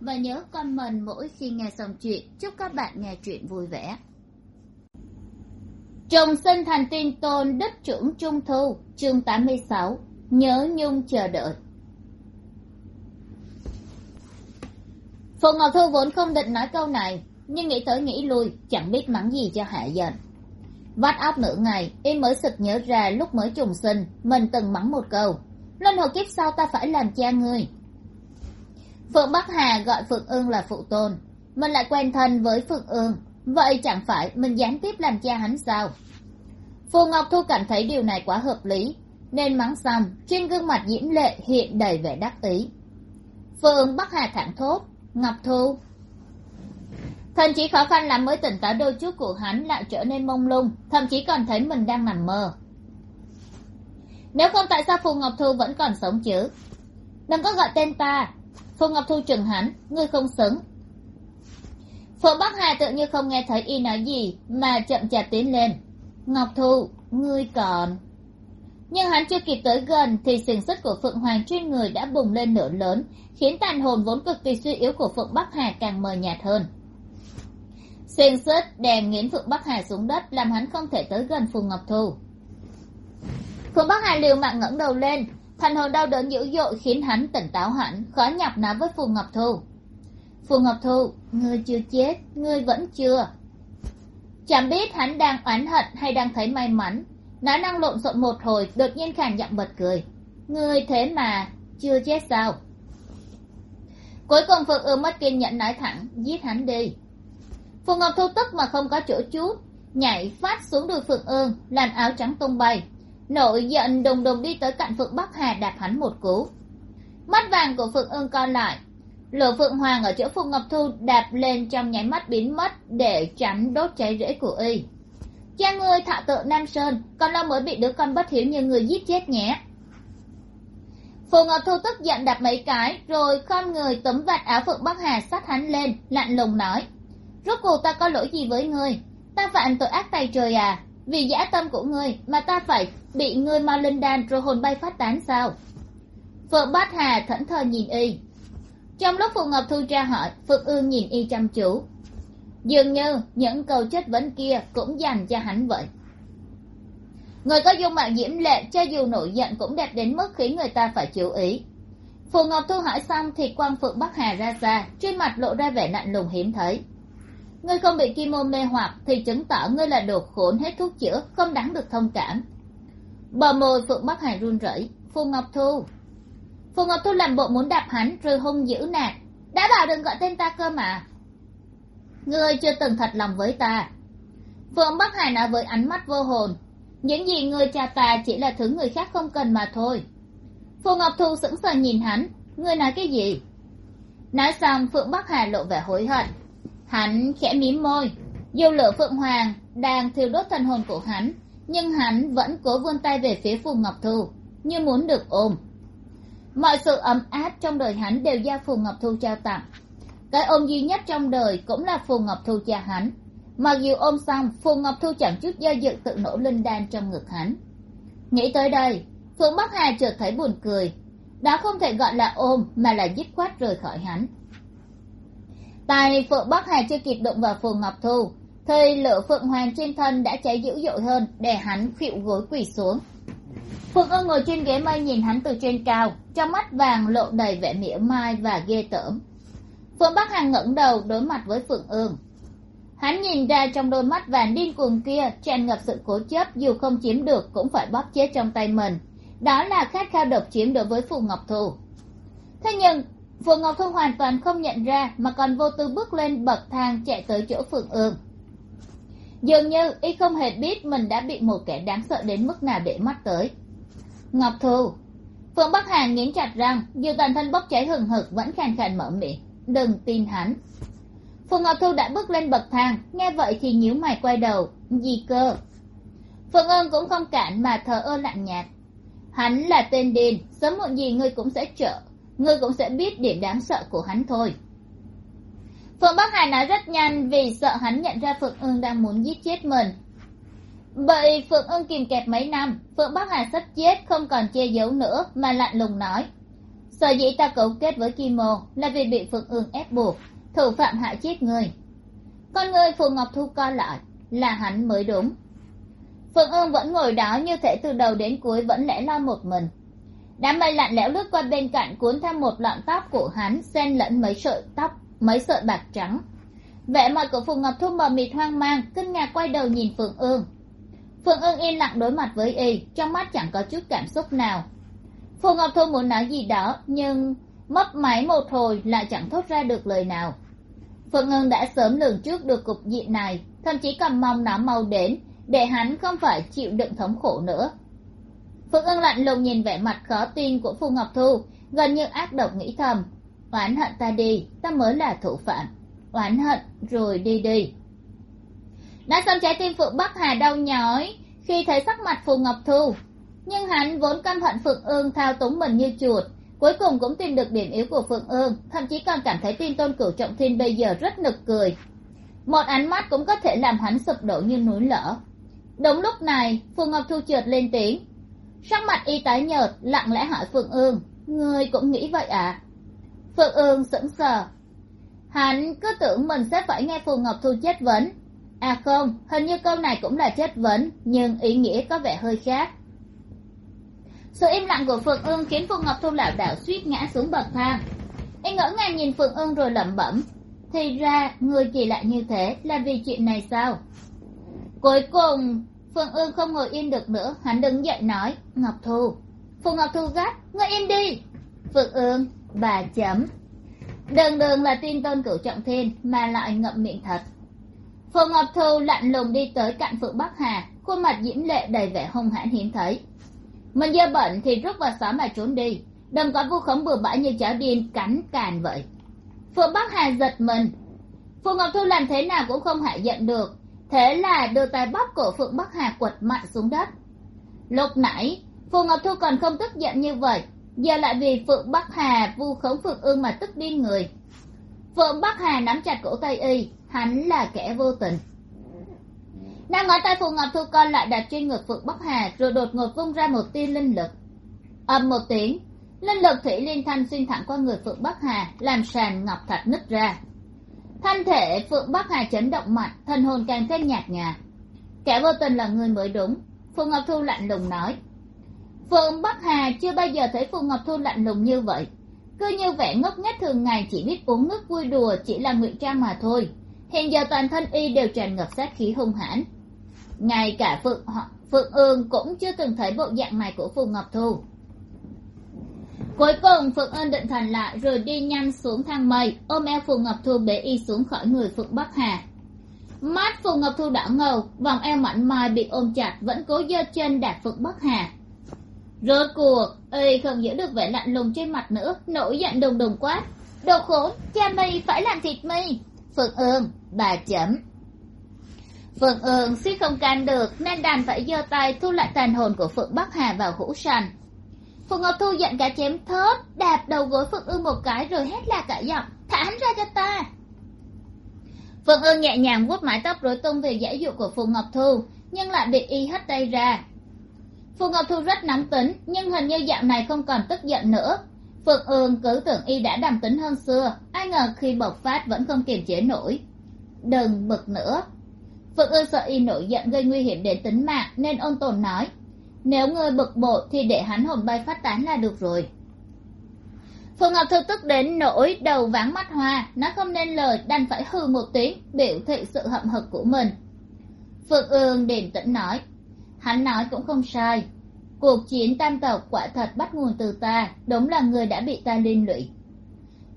và nhớ comment mỗi khi nghe xong chuyện. Chúc các bạn nghe chuyện vui vẻ. Trùng sinh thành tiên tôn đất trưởng trung thu, chương tám mươi sáu. Nhớ nhung chờ đợi. Phùng ngọc thu vốn không định nói câu này, nhưng nghĩ tới nghĩ lui, chẳng biết mắng gì cho hạ giận. Vắt óc nửa ngày, y mới sực nhớ ra lúc mới trùng sinh, mình từng mắng một câu. Luân hồi kiếp sau ta phải làm cha ngươi phượng bắc hà gọi phượng ương là phụ tôn. Mình lại quen thân với phượng ương vậy chẳng phải mình gián tiếp làm cha hắn sao? Phù ngọc thu cảm thấy điều này quá hợp lý, nên mắng xong, trên gương mặt diễm lệ hiện đầy vẻ đắc ý. Phượng bắc hà thẳng thốt, ngọc thu thậm chỉ khó khăn lắm mới tỉnh táo đôi chút của hắn lại trở nên mông lung, thậm chí còn thấy mình đang nằm mơ. Nếu không tại sao phù ngọc thu vẫn còn sống chứ? Đừng có gọi tên ta phương ngọc thu chừng hắn, ngươi không xứng. Phượng bắc hà tự như không nghe thấy y nói gì, mà chậm chạp tiến lên. Ngọc thu, ngươi còn. Nhưng hắn chưa kịp tới gần, thì xiềng xích của phượng hoàng trên người đã bùng lên nửa lớn, khiến tàn hồn vốn cực kỳ suy yếu của phượng bắc hà càng mờ nhạt hơn. Xiềng xích đè nghiến phượng bắc hà xuống đất, làm hắn không thể tới gần phù ngọc thu. Phượng bắc hà liều mạng ngẩng đầu lên thần hồn đau đớn dữ dội khiến hắn tỉnh táo hẳn, khó nhọc nói với phù ngọc thu. Phù ngọc thu, ngươi chưa chết, ngươi vẫn chưa. Chẳng biết hắn đang oán hận hay đang thấy may mắn. Nói năng lộn xộn một hồi, đột nhiên khàn giọng bật cười. Ngươi thế mà chưa chết sao? Cuối cùng phượng ương mất kiên nhẫn nói thẳng, giết hắn đi. Phù ngọc thu tức mà không có chỗ chút nhảy phát xuống đùi phượng ương, làm áo trắng tung bay nổi giận đùng đùng đi tới cạnh phượng bắc hà đạp hắn một cú. Mắt vàng của phượng ương co lại. Lửa phượng hoàng ở chỗ phù ngọc thu đạp lên trong nháy mắt biến mất để tránh đốt cháy rễ của y. Cha ngươi thạ tự nam sơn còn lâu mới bị đứa con bất hiếu như người giết chết nhé. Phù ngọc thu tức giận đạp mấy cái, rồi khom người tấm vạt áo phượng bắc hà sát hắn lên, lạnh lùng nói. Rốt cuộc ta có lỗi gì với ngươi? Ta phạm tội ác tay trời à vì dã tâm của ngươi mà ta phải bị ngươi ma linh đan rồi hồn bay phát tán sao? Phượng bát hà thẫn thờ nhìn y. Trong lúc phù ngọc thu tra hỏi, phượng ương nhìn y chăm chú. Dường như những câu chất vấn kia cũng dành cho hắn vậy. Người có dung mạo diễm lệ, cho dù nổi giận cũng đẹp đến mức khiến người ta phải chú ý. Phù ngọc thu hỏi xong thì quang phượng bắc hà ra xa, trên mặt lộ ra vẻ lạnh lùng hiếm thấy ngươi không bị kim môn mê hoặc thì chứng tỏ ngươi là đồ khốn hết thuốc chữa, không đáng được thông cảm. Bờ môi phượng bắc hà run rẩy. Phù ngọc thu. Phù ngọc thu làm bộ muốn đạp hắn rồi hung dữ nạt. Đã bảo đừng gọi tên ta cơ mà. Ngươi chưa từng thật lòng với ta. Phượng bắc hải nói với ánh mắt vô hồn. Những gì ngươi cha ta chỉ là thứ người khác không cần mà thôi. Phù ngọc thu sững sờ nhìn hắn. Ngươi nói cái gì? Nói xong, phượng bắc hà lộ vẻ hối hận hắn khẽ mím môi. Dù lửa phượng hoàng đang thiêu đốt thần hồn của hắn, nhưng hắn vẫn cố vươn tay về phía phù ngọc thu, như muốn được ôm. Mọi sự ấm áp trong đời hắn đều do phù ngọc thu trao tặng. Cái ôm duy nhất trong đời cũng là phù ngọc thu cha hắn. Mặc dù ôm xong, phù ngọc thu chẳng chút do dự tự nổ linh đan trong ngực hắn. Nghĩ tới đây phượng bắc hà chợt thấy buồn cười. Đó không thể gọi là ôm, mà là dứt khoát rời khỏi hắn tài phượng bắc hà chưa kịp đụng vào phù ngọc thu. Thì lửa phượng hoàng trên thân đã cháy dữ dội hơn, để hắn khuỵu gối quỳ xuống. Phượng Ưng ngồi trên ghế mây nhìn hắn từ trên cao, trong mắt vàng lộ đầy vẻ mỉa mai và ghê tởm. Phượng bắc hà ngẩng đầu đối mặt với phượng ương hắn nhìn ra trong đôi mắt vàng điên cuồng kia, tràn ngập sự cố chấp, dù không chiếm được cũng phải bóp chết trong tay mình. Đó là khát khao độc chiếm đối với phù ngọc thu. Thế nhưng Phượng ngọc thu hoàn toàn không nhận ra mà còn vô tư bước lên bậc thang chạy tới chỗ phượng ương. Dường như y không hề biết mình đã bị một kẻ đáng sợ đến mức nào để mắt tới. Ngọc thu phượng bắc hàn nghiến chặt răng, dù toàn thân bốc cháy hừng hực vẫn khàn khàn mở miệng, đừng tin hắn. Phượng ngọc thu đã bước lên bậc thang, nghe vậy thì nhíu mày quay đầu gì cơ. Phượng ương cũng không cản mà thờ ơ lạnh nhạt. Hắn là tên điên sớm muộn gì ngươi cũng sẽ trở ngươi cũng sẽ biết điểm đáng sợ của hắn thôi. Phượng bắc hải nói rất nhanh vì sợ hắn nhận ra phượng ương đang muốn giết chết mình. Vậy phượng ương kìm kẹp mấy năm, phượng bắc hải sắp chết, không còn che giấu nữa, mà lạnh lùng nói. Sở dĩ ta cấu kết với kim mô là vì bị phượng ương ép buộc, thủ phạm hại chết người. Con người phù ngọc thu co lại, là hắn mới đúng. Phượng ương vẫn ngồi đó như thể từ đầu đến cuối vẫn lẽ loi một mình đám mây lạnh lẽo lướt qua bên cạnh cuốn theo một lọn tóc của hắn, xen lẫn mấy sợi tóc, mấy sợi bạc trắng. Vẻ mặt của Phùng ngọc thu mờ mịt hoang mang, kinh ngạc quay đầu nhìn phượng ương. Phượng ương yên lặng đối mặt với y, trong mắt chẳng có chút cảm xúc nào. Phùng ngọc thu muốn nói gì đó, nhưng mất máy một hồi lại chẳng thốt ra được lời nào. Phượng ương đã sớm lường trước được cục diện này, thậm chí còn mong nó mau đến, để hắn không phải chịu đựng thống khổ nữa phượng ưng lạnh lùng nhìn vẻ mặt khó tin của phù ngọc thu, gần như ác độc nghĩ thầm. Oán hận ta đi, ta mới là thủ phạm. Oán hận, rồi đi đi. Đã xong trái tim phượng bắc hà đau nhói khi thấy sắc mặt phù ngọc thu. Nhưng hắn vốn căm hận phượng ương thao túng mình như chuột. Cuối cùng cũng tìm được điểm yếu của phượng ương, thậm chí còn cảm thấy tin tôn cửu trọng thiên bây giờ rất nực cười. Một ánh mắt cũng có thể làm hắn sụp đổ như núi lở. Đúng lúc này phù ngọc thu trượt lên tiếng sắc mặt y tái nhợt, lặng lẽ hỏi phượng ương. Ngươi cũng nghĩ vậy à? Phượng ương sững sờ. Hắn cứ tưởng mình sẽ phải nghe phù ngọc thu chất vấn. À không, hình như câu này cũng là chất vấn, nhưng ý nghĩa có vẻ hơi khác. Sự im lặng của phượng ương khiến phù ngọc thu lảo đảo suýt ngã xuống bậc thang. Y ngỡ ngàng nhìn phượng ương rồi lẩm bẩm, thì ra, người chỉ lại như thế là vì chuyện này sao? Cuối cùng phượng ương không ngồi yên được nữa, hắn đứng dậy nói, ngọc thu phù ngọc thu gắt, ngươi im đi. Phượng ương bà chấm. Đường đường là tin tôn cửu trọng thiên, mà lại ngậm miệng thật. Phù ngọc thu lạnh lùng đi tới cạnh phượng bắc hà, khuôn mặt diễm lệ đầy vẻ hung hãn hiếm thấy. Mình dơ bẩn thì rút vào xóm mà trốn đi, đừng có vu khống bừa bãi như chó điên, cắn càn vậy. Phượng bắc hà giật mình. Phù ngọc thu làm thế nào cũng không hạ giận được thế là đưa tay bóp cổ phượng bắc hà quật mạnh xuống đất. Lúc nãy, phù ngọc thu còn không tức giận như vậy, giờ lại vì phượng bắc hà vu khống phượng ương mà tức điên người. Phượng bắc hà nắm chặt cổ tay y, hắn là kẻ vô tình. Năm ngón tay phù ngọc thu con lại đặt trên ngực phượng bắc hà rồi đột ngột vung ra một tia linh lực. Ầm một tiếng, linh lực thủy liên thanh xuyên thẳng qua người phượng bắc hà, làm sàn ngọc thạch nứt ra thân thể phượng bắc hà chấn động mạnh, thân hồn càng thêm nhạt nhòa. Kẻ vô tình là người mới đúng, Phượng ngọc thu lạnh lùng nói. Phượng bắc hà chưa bao giờ thấy Phượng ngọc thu lạnh lùng như vậy. Cứ như vẻ ngốc nghếch thường ngày chỉ biết uống nước vui đùa, chỉ là ngụy trang mà thôi. Hiện giờ toàn thân y đều tràn ngập sát khí hung hãn. Ngay cả phượng phượng ương cũng chưa từng thấy bộ dạng này của phù ngọc thu cuối cùng, phượng ân định thần lại rồi đi nhanh xuống thang mây. Ôm eo phù ngọc thu bế y xuống khỏi người phượng bắc hà. Mắt phù ngọc thu đỏ ngầu, vòng eo mảnh mai bị ôm chặt, vẫn cố giơ chân đạp phượng bắc hà. Rốt cuộc, y không giữ được vẻ lạnh lùng trên mặt nữa, nổi giận đùng đùng quát đồ khốn, cha mày phải làm thịt mi. Phượng ương bà chấm. Phượng ương suýt không can được, nên đành phải giơ tay thu lại tàn hồn của phượng bắc hà vào hũ sành phượng ngọc thu giận cả chém thớt, đạp đầu gối phượng ương một cái rồi hét la cả giọng, thả hắn ra cho ta! Phượng ương nhẹ nhàng vuốt mái tóc rối tung về giải dụ của phượng ngọc thu, nhưng lại bị y hất tay ra. Phượng ngọc thu rất nóng tính, nhưng hình như dạo này không còn tức giận nữa. Phượng ương cứ tưởng y đã đàm tính hơn xưa, ai ngờ khi bộc phát vẫn không kiềm chế nổi. Đừng bực nữa. Phượng ương sợ y nổi giận gây nguy hiểm đến tính mạng, nên ôn tồn nói nếu ngươi bực bội thì để hắn hồn bay phát tán là được rồi. Phượng ngọc thư tức đến nỗi đầu váng mắt hoa nó không nên lời, đành phải hư một tiếng, biểu thị sự hậm hực của mình. Phượng ương điềm tĩnh nói, hắn nói cũng không sai. Cuộc chiến tam tộc quả thật bắt nguồn từ ta, đúng là người đã bị ta liên lụy.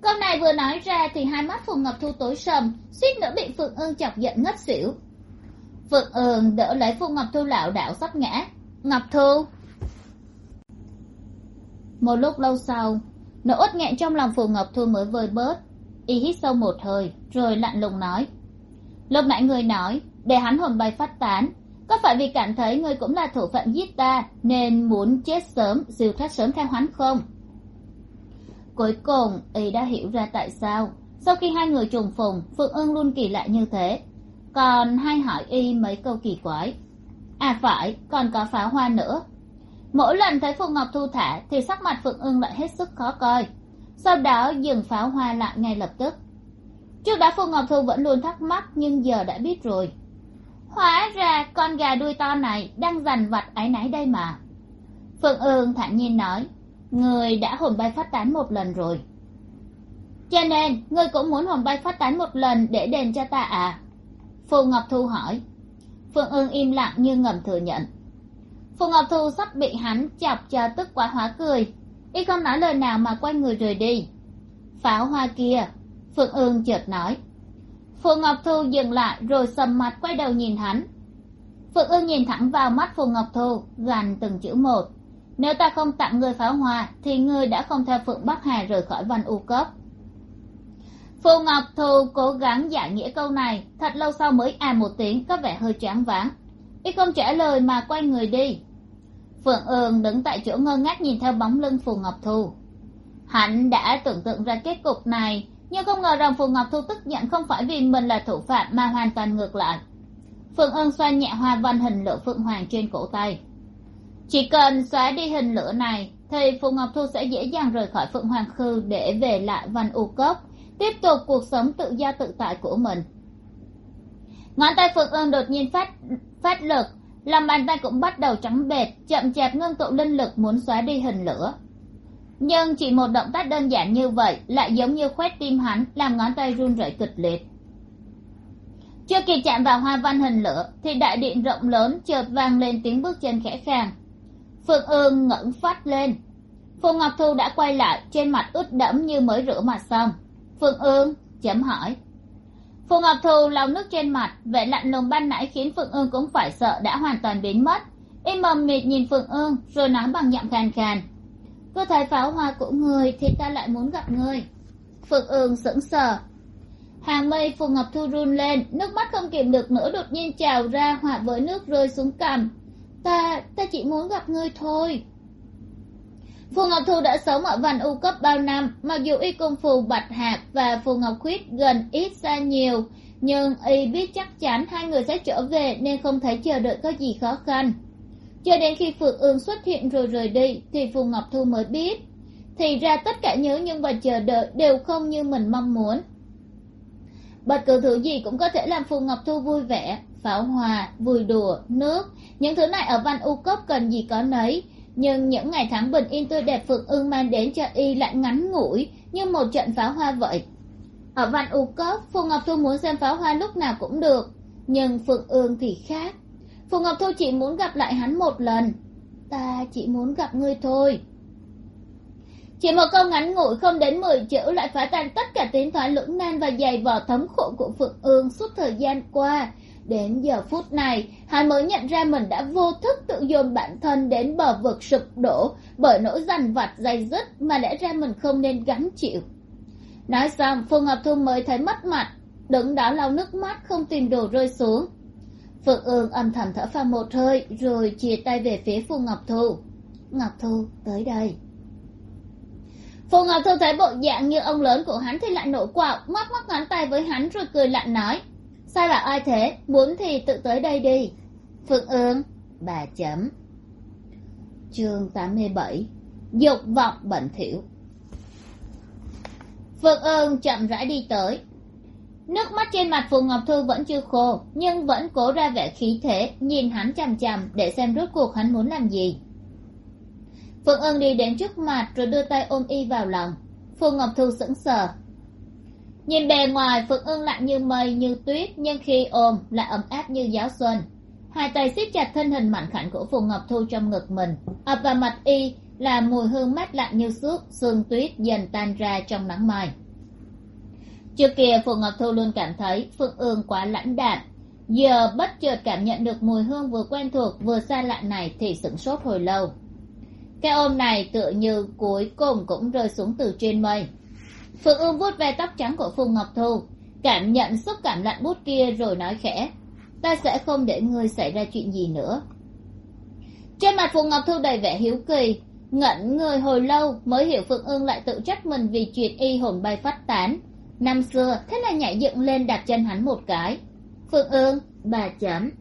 Câu này vừa nói ra thì hai mắt phùng ngọc thu tối sầm, suýt nữa bị phượng ương chọc giận ngất xỉu. Phượng ương đỡ lấy phùng ngọc thu lảo đảo sắp ngã ngọc thu. Một lúc lâu sau nỗi uất nghẹn trong lòng phù ngọc thu mới vơi bớt. Y hít sâu một hơi, rồi lạnh lùng nói. Lúc nãy người nói, để hắn hồn bay phát tán, có phải vì cảm thấy người cũng là thủ phạm giết ta, nên muốn chết sớm, dìu thoát sớm theo hắn không? Cuối cùng, y đã hiểu ra tại sao, sau khi hai người trùng phùng phượng ương luôn kỳ lạ như thế. Còn hay hỏi y mấy câu kỳ quái à phải, còn có pháo hoa nữa. Mỗi lần thấy phù ngọc thu thả thì sắc mặt phượng ương lại hết sức khó coi. Sau đó, dừng pháo hoa lại ngay lập tức. Trước đó phù ngọc thu vẫn luôn thắc mắc, nhưng giờ đã biết rồi. Hóa ra con gà đuôi to này đang dằn vặt áy náy đây mà. Phượng ương thản nhiên nói, người đã hồn bay phát tán một lần rồi. Cho nên ngươi cũng muốn hồn bay phát tán một lần để đền cho ta à? Phù ngọc thu hỏi phương ương im lặng như ngầm thừa nhận. Phù ngọc thu sắp bị hắn chọc cho tức quá hóa cười. Y không nói lời nào mà quay người rời đi. Pháo hoa kia, phương ương chợt nói. Phù ngọc thu dừng lại rồi sầm mặt quay đầu nhìn hắn. Phượng ương nhìn thẳng vào mắt phù ngọc thu, gằn từng chữ một. Nếu ta không tặng người pháo hoa, thì ngươi đã không theo phượng bắc hà rời khỏi văn u cấp phù ngọc thu cố gắng giải nghĩa câu này, thật lâu sau mới à một tiếng, có vẻ hơi choáng váng. Y không trả lời mà quay người đi. Phượng ương đứng tại chỗ ngơ ngác nhìn theo bóng lưng phù ngọc thu hắn đã tưởng tượng ra kết cục này, nhưng không ngờ rằng phù ngọc thu tức giận không phải vì mình là thủ phạm mà hoàn toàn ngược lại. Phượng ương xoa nhẹ hoa văn hình lửa phượng hoàng trên cổ tay. Chỉ cần xóa đi hình lửa này, thì phù ngọc thu sẽ dễ dàng rời khỏi phượng hoàng khư để về lại văn u cốc tiếp tục cuộc sống tự do tự tại của mình. Ngón tay phượng ương đột nhiên phát phát lực, lòng bàn tay cũng bắt đầu trắng bệt chậm chạp ngưng tụ linh lực muốn xóa đi hình lửa. Nhưng chỉ một động tác đơn giản như vậy lại giống như khoét tim hắn, làm ngón tay run rẩy kịch liệt. Chưa kịp chạm vào hoa văn hình lửa, thì đại điện rộng lớn chợt vang lên tiếng bước chân khẽ khàng. Phượng ương ngẩng phát lên. Phù ngọc thu đã quay lại, trên mặt ướt đẫm như mới rửa mặt xong phương ương chấm hỏi. Phù ngọc thù lau nước trên mặt, vẻ lạnh lùng ban nãy khiến phượng ương cũng phải sợ đã hoàn toàn biến mất. Im mầm mịt nhìn phượng ương, rồi nói bằng giọng khàn khàn. Cứ thấy pháo hoa của người thì ta lại muốn gặp người. Phượng ương sững sờ. Hàng mây phù ngọc thu run lên, nước mắt không kìm được nữa đột nhiên trào ra, hòa với nước rơi xuống cằm. Ta ta chỉ muốn gặp ngươi thôi phù ngọc thu đã sống ở Văn u cấp bao năm, mặc dù y cùng phù bạch hạc và phù ngọc khuyết gần ít xa nhiều, nhưng y biết chắc chắn hai người sẽ trở về nên không thể chờ đợi có gì khó khăn. Cho đến khi phượng ương xuất hiện rồi rời đi, thì phù ngọc thu mới biết. Thì ra tất cả nhớ nhung và chờ đợi đều không như mình mong muốn. Bất cứ thứ gì cũng có thể làm phù ngọc thu vui vẻ, pháo hòa vui đùa, nước. Những thứ này ở văn u cốc cần gì có nấy nhưng những ngày tháng bình yên tươi đẹp phượng ương mang đến cho y lại ngắn ngủi như một trận pháo hoa vậy. Ở văn u cốc, phù ngọc thu muốn xem pháo hoa lúc nào cũng được, nhưng phượng ương thì khác. Phù ngọc thu chỉ muốn gặp lại hắn một lần. Ta chỉ muốn gặp ngươi thôi. Chỉ một câu ngắn ngủi không đến mười chữ lại phá tan tất cả tiếng thoại lưỡng nan và dày vò thống khổ của phượng ương suốt thời gian qua đến giờ phút này, hắn mới nhận ra mình đã vô thức tự dồn bản thân đến bờ vực sụp đổ bởi nỗi dằn vặt dày dứt mà lẽ ra mình không nên gánh chịu. Nói xong Phùng ngọc thu mới thấy mất mặt, đứng đó lau nước mắt, không tìm đồ rơi xuống. Phượng ương âm thầm thở phào một hơi, rồi chia tay về phía phù ngọc thu. Ngọc thu, tới đây. Phù ngọc thu thấy bộ dạng như ông lớn của hắn thì lại nổi quạo móc móc ngón tay với hắn rồi cười lạnh nói sao là ai thế? Muốn thì tự tới đây đi. Phượng ương, bà chấm. Chương tám mươi bảy, dục vọng bẩn thỉu. Phượng ương chậm rãi đi tới. Nước mắt trên mặt phù ngọc thư vẫn chưa khô, nhưng vẫn cố ra vẻ khí thế, nhìn hắn chằm chằm để xem rốt cuộc hắn muốn làm gì. Phượng ương đi đến trước mặt rồi đưa tay ôm y vào lòng. Phù ngọc thư sững sờ nhìn bề ngoài, phượng ương lạnh như mây, như tuyết, nhưng khi ôm lại ấm áp như giáo xuân. Hai tay siết chặt thân hình mạnh khảnh của phù ngọc thu trong ngực mình. Ập vào mặt y, là mùi hương mát lạnh như suốt sương tuyết dần tan ra trong nắng mai. Trước kia phù ngọc thu luôn cảm thấy phượng ương quá lãnh đạm. Giờ bất chợt cảm nhận được mùi hương vừa quen thuộc, vừa xa lạ này thì sửng sốt hồi lâu. Cái ôm này tựa như cuối cùng cũng rơi xuống từ trên mây phượng ương vuốt ve tóc trắng của phù ngọc thu, cảm nhận xúc cảm lạnh bút kia rồi nói khẽ, ta sẽ không để ngươi xảy ra chuyện gì nữa. Trên mặt phù ngọc thu đầy vẻ hiếu kỳ, ngẩn người hồi lâu mới hiểu phượng ương lại tự trách mình vì chuyện y hồn bay phát tán. Năm xưa, thế là nhảy dựng lên đặt chân hắn một cái. Phượng ương, bà chấm.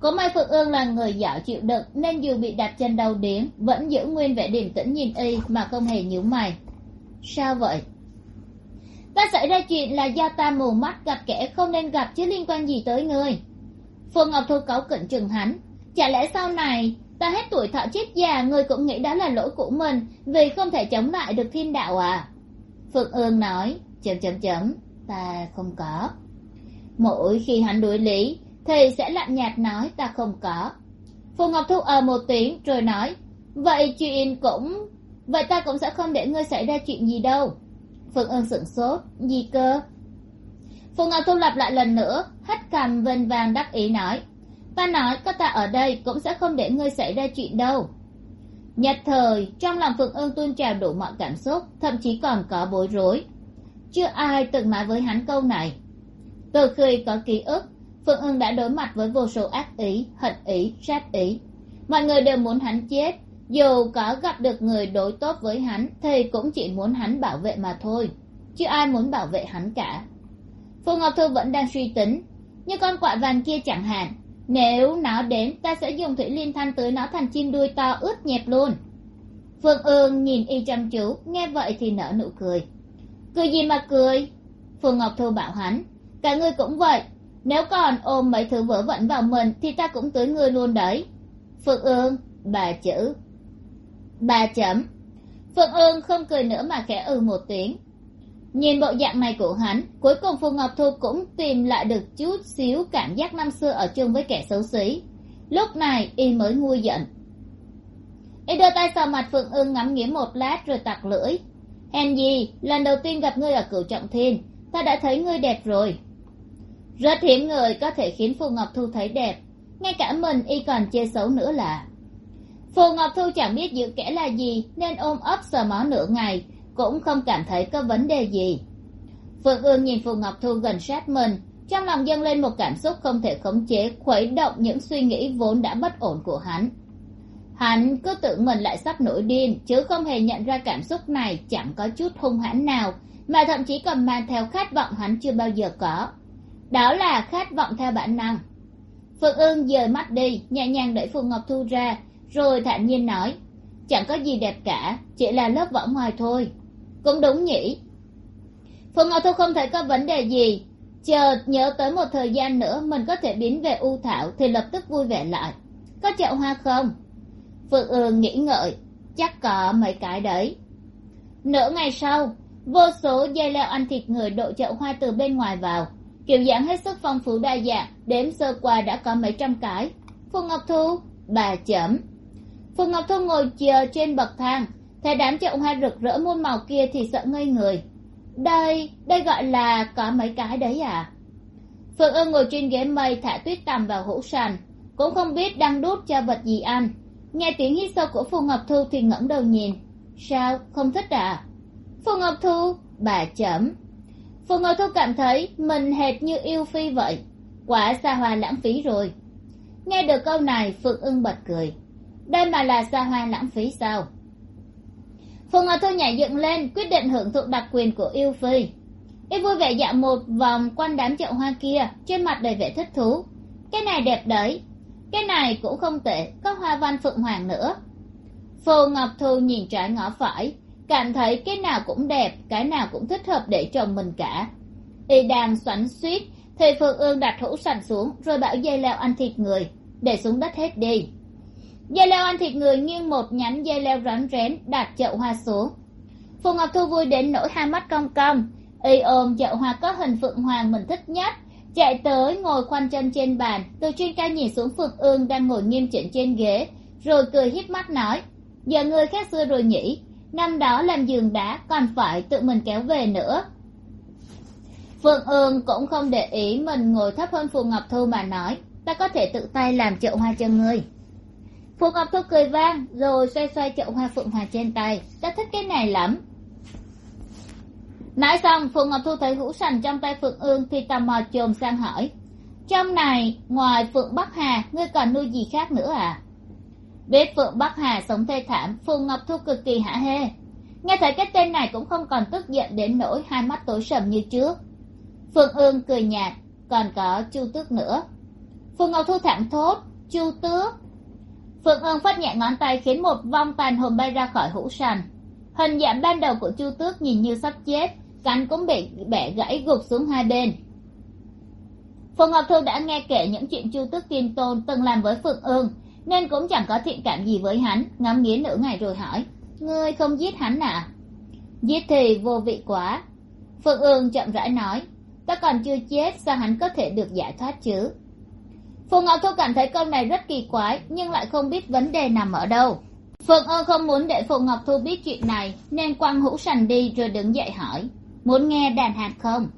Có may phượng ương là người giỏi chịu đựng nên dù bị đặt chân đau điếng, vẫn giữ nguyên vẻ điềm tĩnh nhìn y mà không hề nhíu mày. Sao vậy? Ta xảy ra chuyện là do ta mù mắt gặp kẻ không nên gặp chứ liên quan gì tới ngươi. Phương ngọc thu cáu cẩn chừng hắn. Chả lẽ sau này, ta hết tuổi thọ chết già người cũng nghĩ đó là lỗi của mình, vì không thể chống lại được thiên đạo à? Phượng ương nói, chấm chấm chấm, ta không có. Mỗi khi hắn đối lý, thì sẽ lạnh nhạt nói, ta không có. Phù ngọc thu ờ một tiếng, rồi nói, vậy chuyện cũng, vậy ta cũng sẽ không để ngươi xảy ra chuyện gì đâu phượng ương sửng sốt gì cơ? Phù ngọc thu lặp lại lần nữa, hất cằm vênh vàng đắc ý nói, ta nói có ta ở đây cũng sẽ không để ngươi xảy ra chuyện đâu. Nhật thời, trong lòng phượng ương tuôn trào đủ mọi cảm xúc, thậm chí còn có bối rối. Chưa ai từng nói với hắn câu này. Từ khi có ký ức phượng ương đã đối mặt với vô số ác ý, hận ý, sát ý. Mọi người đều muốn hắn chết dù có gặp được người đối tốt với hắn, thì cũng chỉ muốn hắn bảo vệ mà thôi, chứ ai muốn bảo vệ hắn cả. Phù ngọc thư vẫn đang suy tính, như con quạ vàng kia chẳng hạn, nếu nó đến, ta sẽ dùng thủy liên thanh tưới nó thành chim đuôi to ướt nhẹp luôn. Phương ương nhìn y chăm chú, nghe vậy thì nở nụ cười. Cười gì mà cười? Phù ngọc thu bảo hắn. Cả ngươi cũng vậy, nếu còn ôm mấy thứ vỡ vẩn vào mình thì ta cũng tưới ngươi luôn đấy. Phượng ương, bà chữ ba chấm. Phượng ương không cười nữa mà khẽ ừ một tiếng. Nhìn bộ dạng này của hắn, cuối cùng phù ngọc thu cũng tìm lại được chút xíu cảm giác năm xưa ở chung với kẻ xấu xí. Lúc này, y mới nguôi giận. Y đưa tay sờ mặt phượng ương ngắm nghía một lát rồi tặc lưỡi. Hèn gì, lần đầu tiên gặp ngươi ở cửu trọng thiên, ta đã thấy ngươi đẹp rồi. Rất hiếm người có thể khiến phù ngọc thu thấy đẹp, ngay cả mình y còn chê xấu nữa là phù ngọc thu chẳng biết giữ kẻ là gì, nên ôm ấp sờ mó nửa ngày, cũng không cảm thấy có vấn đề gì. Phượng ương nhìn phù ngọc thu gần sát mình, trong lòng dâng lên một cảm xúc không thể khống chế, khuấy động những suy nghĩ vốn đã bất ổn của hắn. Hắn cứ tưởng mình lại sắp nổi điên, chứ không hề nhận ra cảm xúc này, chẳng có chút hung hãn nào, mà thậm chí còn mang theo khát vọng hắn chưa bao giờ có. Đó là khát vọng theo bản năng. Phượng ương dời mắt đi, nhẹ nhàng đẩy phù ngọc thu ra rồi thản nhiên nói, chẳng có gì đẹp cả, chỉ là lớp vỏ ngoài thôi. Cũng đúng nhỉ. Phượng ngọc thu không thể có vấn đề gì. Chờ nhớ tới một thời gian nữa mình có thể biến về u thảo thì lập tức vui vẻ lại. Có chậu hoa không? Phượng ương nghĩ ngợi, chắc có mấy cái đấy. Nửa ngày sau, vô số dây leo ăn thịt người đội chậu hoa từ bên ngoài vào. Kiểu dáng hết sức phong phú đa dạng, đếm sơ qua đã có mấy trăm cái. Phù ngọc thu, bà chấm phù ngọc thu ngồi chờ trên bậc thang. Thấy đám chậu hoa rực rỡ muôn màu kia thì sợ ngây người. Đây đây gọi là có mấy cái đấy à? Phượng ương ngồi trên ghế mây thả tuyết tằm vào hũ sàn, cũng không biết đang đút cho vật gì ăn. Nghe tiếng hít sâu của phù ngọc thu thì ngẩng đầu nhìn. Sao, không thích à? Phù ngọc thu bà chấm. Phù ngọc thu cảm thấy mình hệt như yêu phi vậy. Quả xa hoa lãng phí rồi. Nghe được câu này phượng ưng bật cười đây mà là xa hoa lãng phí sao? Phù ngọc thu nhảy dựng lên, quyết định hưởng thụ đặc quyền của yêu phi. Y vui vẻ dạo một vòng quanh đám chậu hoa kia, trên mặt đầy vẻ thích thú. Cái này đẹp đấy. Cái này cũng không tệ, có hoa văn phượng hoàng nữa. Phù ngọc thu nhìn trái ngõ phải, cảm thấy cái nào cũng đẹp, cái nào cũng thích hợp để chồng mình cả. Y đang xoắn suýt thì phượng ương đặt hũ sành xuống, rồi bảo dây leo ăn thịt người, để xuống đất hết đi dây leo ăn thịt người nghiêng một nhánh dây leo rắn rén, đặt chậu hoa xuống. Phù ngọc thu vui đến nỗi hai mắt cong cong. Y ôm chậu hoa có hình phượng hoàng mình thích nhất. Chạy tới ngồi khoanh chân trên bàn, từ trên ca nhìn xuống phượng ương đang ngồi nghiêm chỉnh trên ghế, rồi cười híp mắt nói, giờ người khác xưa rồi nhỉ? Năm đó làm giường đá, còn phải tự mình kéo về nữa. Phượng ương cũng không để ý mình ngồi thấp hơn phù ngọc thu mà nói, ta có thể tự tay làm chậu hoa cho ngươi phù ngọc thu cười vang, rồi xoay xoay chậu hoa phượng hoàng trên tay. Ta thích cái này lắm. Nói xong, phù ngọc thu thấy hũ sành trong tay phượng ương thì tò mò chồm sang hỏi. Trong này, ngoài phượng bắc hà, ngươi còn nuôi gì khác nữa à? Biết phượng bắc hà sống thê thảm, phù ngọc thu cực kỳ hả hê. Nghe thấy cái tên này cũng không còn tức giận đến nỗi hai mắt tối sầm như trước. Phượng ương cười nhạt, còn có chu tước nữa. Phù ngọc thu thẳng thốt, chu tước phượng ương phát nhẹ ngón tay khiến một vong tàn hồn bay ra khỏi hũ sành hình dạng ban đầu của chu tước nhìn như sắp chết, cánh cũng bị bẻ gãy gục xuống hai bên. Phùng ngọc thu đã nghe kể những chuyện chu tước tiên tôn từng làm với phượng ương nên cũng chẳng có thiện cảm gì với hắn, ngắm nghía nửa ngày rồi hỏi, ngươi không giết hắn à? Giết thì vô vị quá. Phượng ương chậm rãi nói, ta còn chưa chết, sao hắn có thể được giải thoát chứ? Phù ngọc thu cảm thấy câu này rất kỳ quái, nhưng lại không biết vấn đề nằm ở đâu. Phượng ơ không muốn để phù ngọc thu biết chuyện này, nên quăng hũ sành đi rồi đứng dậy hỏi, muốn nghe đàn hạt không?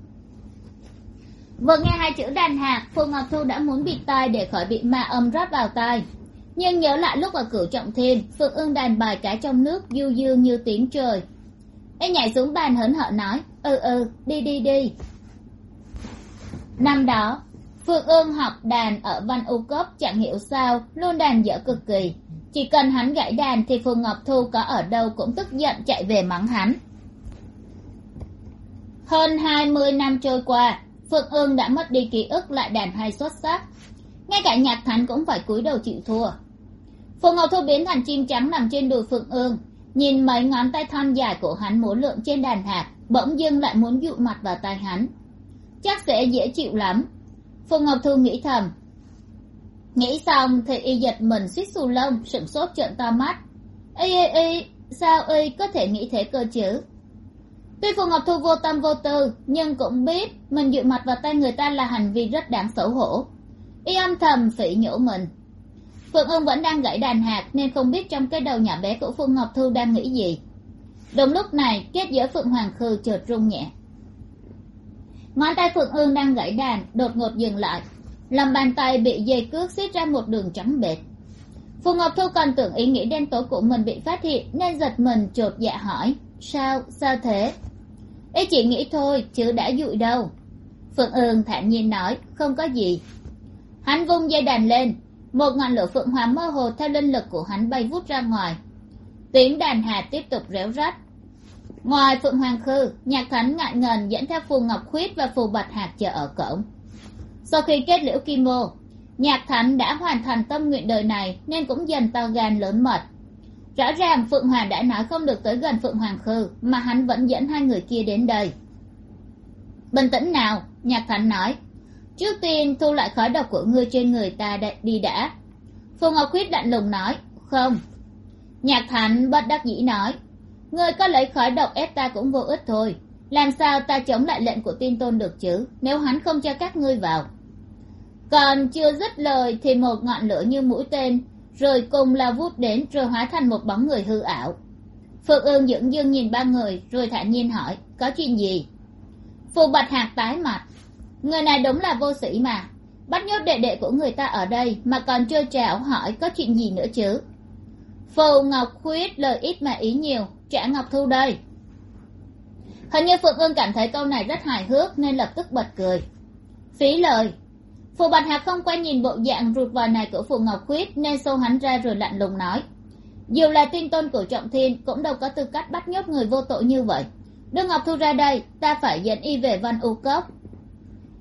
Vừa nghe hai chữ đàn hạt phù ngọc thu đã muốn bịt tai để khỏi bị ma âm rót vào tai. Nhưng nhớ lại lúc ở cửu trọng thiên, phượng ương đàn bài cả trong nước du dương như tiếng trời. Ấy nhảy xuống bàn hớn hở nói ừ ừ đi đi đi. Năm đó phượng ương học đàn ở văn u cốc chẳng hiểu sao, luôn đàn dở cực kỳ. Chỉ cần hắn gãy đàn thì phù ngọc thu có ở đâu cũng tức giận chạy về mắng hắn. Hơn hai mươi năm trôi qua phượng ương đã mất đi ký ức lại đàn hay xuất sắc. Ngay cả nhạc thánh cũng phải cúi đầu chịu thua. Phù ngọc thu biến thành chim trắng nằm trên đùi phượng ương. Nhìn mấy ngón tay thon dài của hắn múa lượn trên đàn hạt, bỗng dưng lại muốn dụ mặt vào tay hắn. Chắc sẽ dễ chịu lắm. Phùng ngọc thu nghĩ thầm. Nghĩ xong thì y giật mình suýt xù lông, sửng sốt trợn to mắt. Ê ê ê, sao y có thể nghĩ thế cơ chứ? Tuy phù ngọc thu vô tâm vô tư, nhưng cũng biết mình dụ mặt vào tay người ta là hành vi rất đáng xấu hổ. Y âm thầm phỉ nhổ mình. Phượng ương vẫn đang gãy đàn hạt nên không biết trong cái đầu nhỏ bé của Phùng ngọc thu đang nghĩ gì. Đúng lúc này, kết giữa phượng hoàng khư chợt rung nhẹ ngón tay phượng ương đang gãy đàn, đột ngột dừng lại. Lòng bàn tay bị dây cước xiết ra một đường trắng bệt. Phù ngọc thu còn tưởng ý nghĩ đen tối của mình bị phát hiện, nên giật mình, chột dạ hỏi, sao sao thế? Ý chỉ nghĩ thôi, chứ đã dụi đâu. Phượng ương thản nhiên nói, không có gì. Hắn vung dây đàn lên, một ngọn lửa phượng hoàng mơ hồ theo linh lực của hắn bay vút ra ngoài. Tiếng đàn hà tiếp tục réo rắt ngoài phượng hoàng khư, nhạc thánh ngại ngần dẫn theo phù ngọc khuyết và phù bạch hạt chờ ở cổng. Sau khi kết liễu kim mô, nhạc thánh đã hoàn thành tâm nguyện đời này nên cũng dần to gan lớn mật. Rõ ràng phượng hoàng đã nói không được tới gần phượng hoàng khư, mà hắn vẫn dẫn hai người kia đến đây. Bình tĩnh nào, nhạc thánh nói. Trước tiên, thu lại khói độc của ngươi trên người ta đi đã. Phù ngọc khuyết lạnh lùng nói, không. Nhạc thánh bất đắc dĩ nói ngươi có lấy khói độc ép ta cũng vô ích thôi. Làm sao ta chống lại lệnh của tin tôn được chứ? Nếu hắn không cho các ngươi vào. Còn chưa dứt lời thì một ngọn lửa như mũi tên, rồi cùng là vút đến rồi hóa thành một bóng người hư ảo. Phượng ương dưỡng dưng nhìn ba người, rồi thản nhiên hỏi, có chuyện gì? Phù bạch hạc tái mặt, người này đúng là vô sĩ mà. Bắt nhốt đệ đệ của người ta ở đây mà còn trơ trảo hỏi có chuyện gì nữa chứ? Phù ngọc khuyết lời ít mà ý nhiều trả ngọc thu đây. Hình như phượng ương cảm thấy câu này rất hài hước, nên lập tức bật cười. Phí lời, phù bạch hạc không quen nhìn bộ dạng rụt vòi này của phù ngọc khuyết, nên xô hắn ra rồi lạnh lùng nói. Dù là tin tôn của trọng thiên, cũng đâu có tư cách bắt nhốt người vô tội như vậy. Đưa ngọc thu ra đây, ta phải dẫn y về văn u cốc.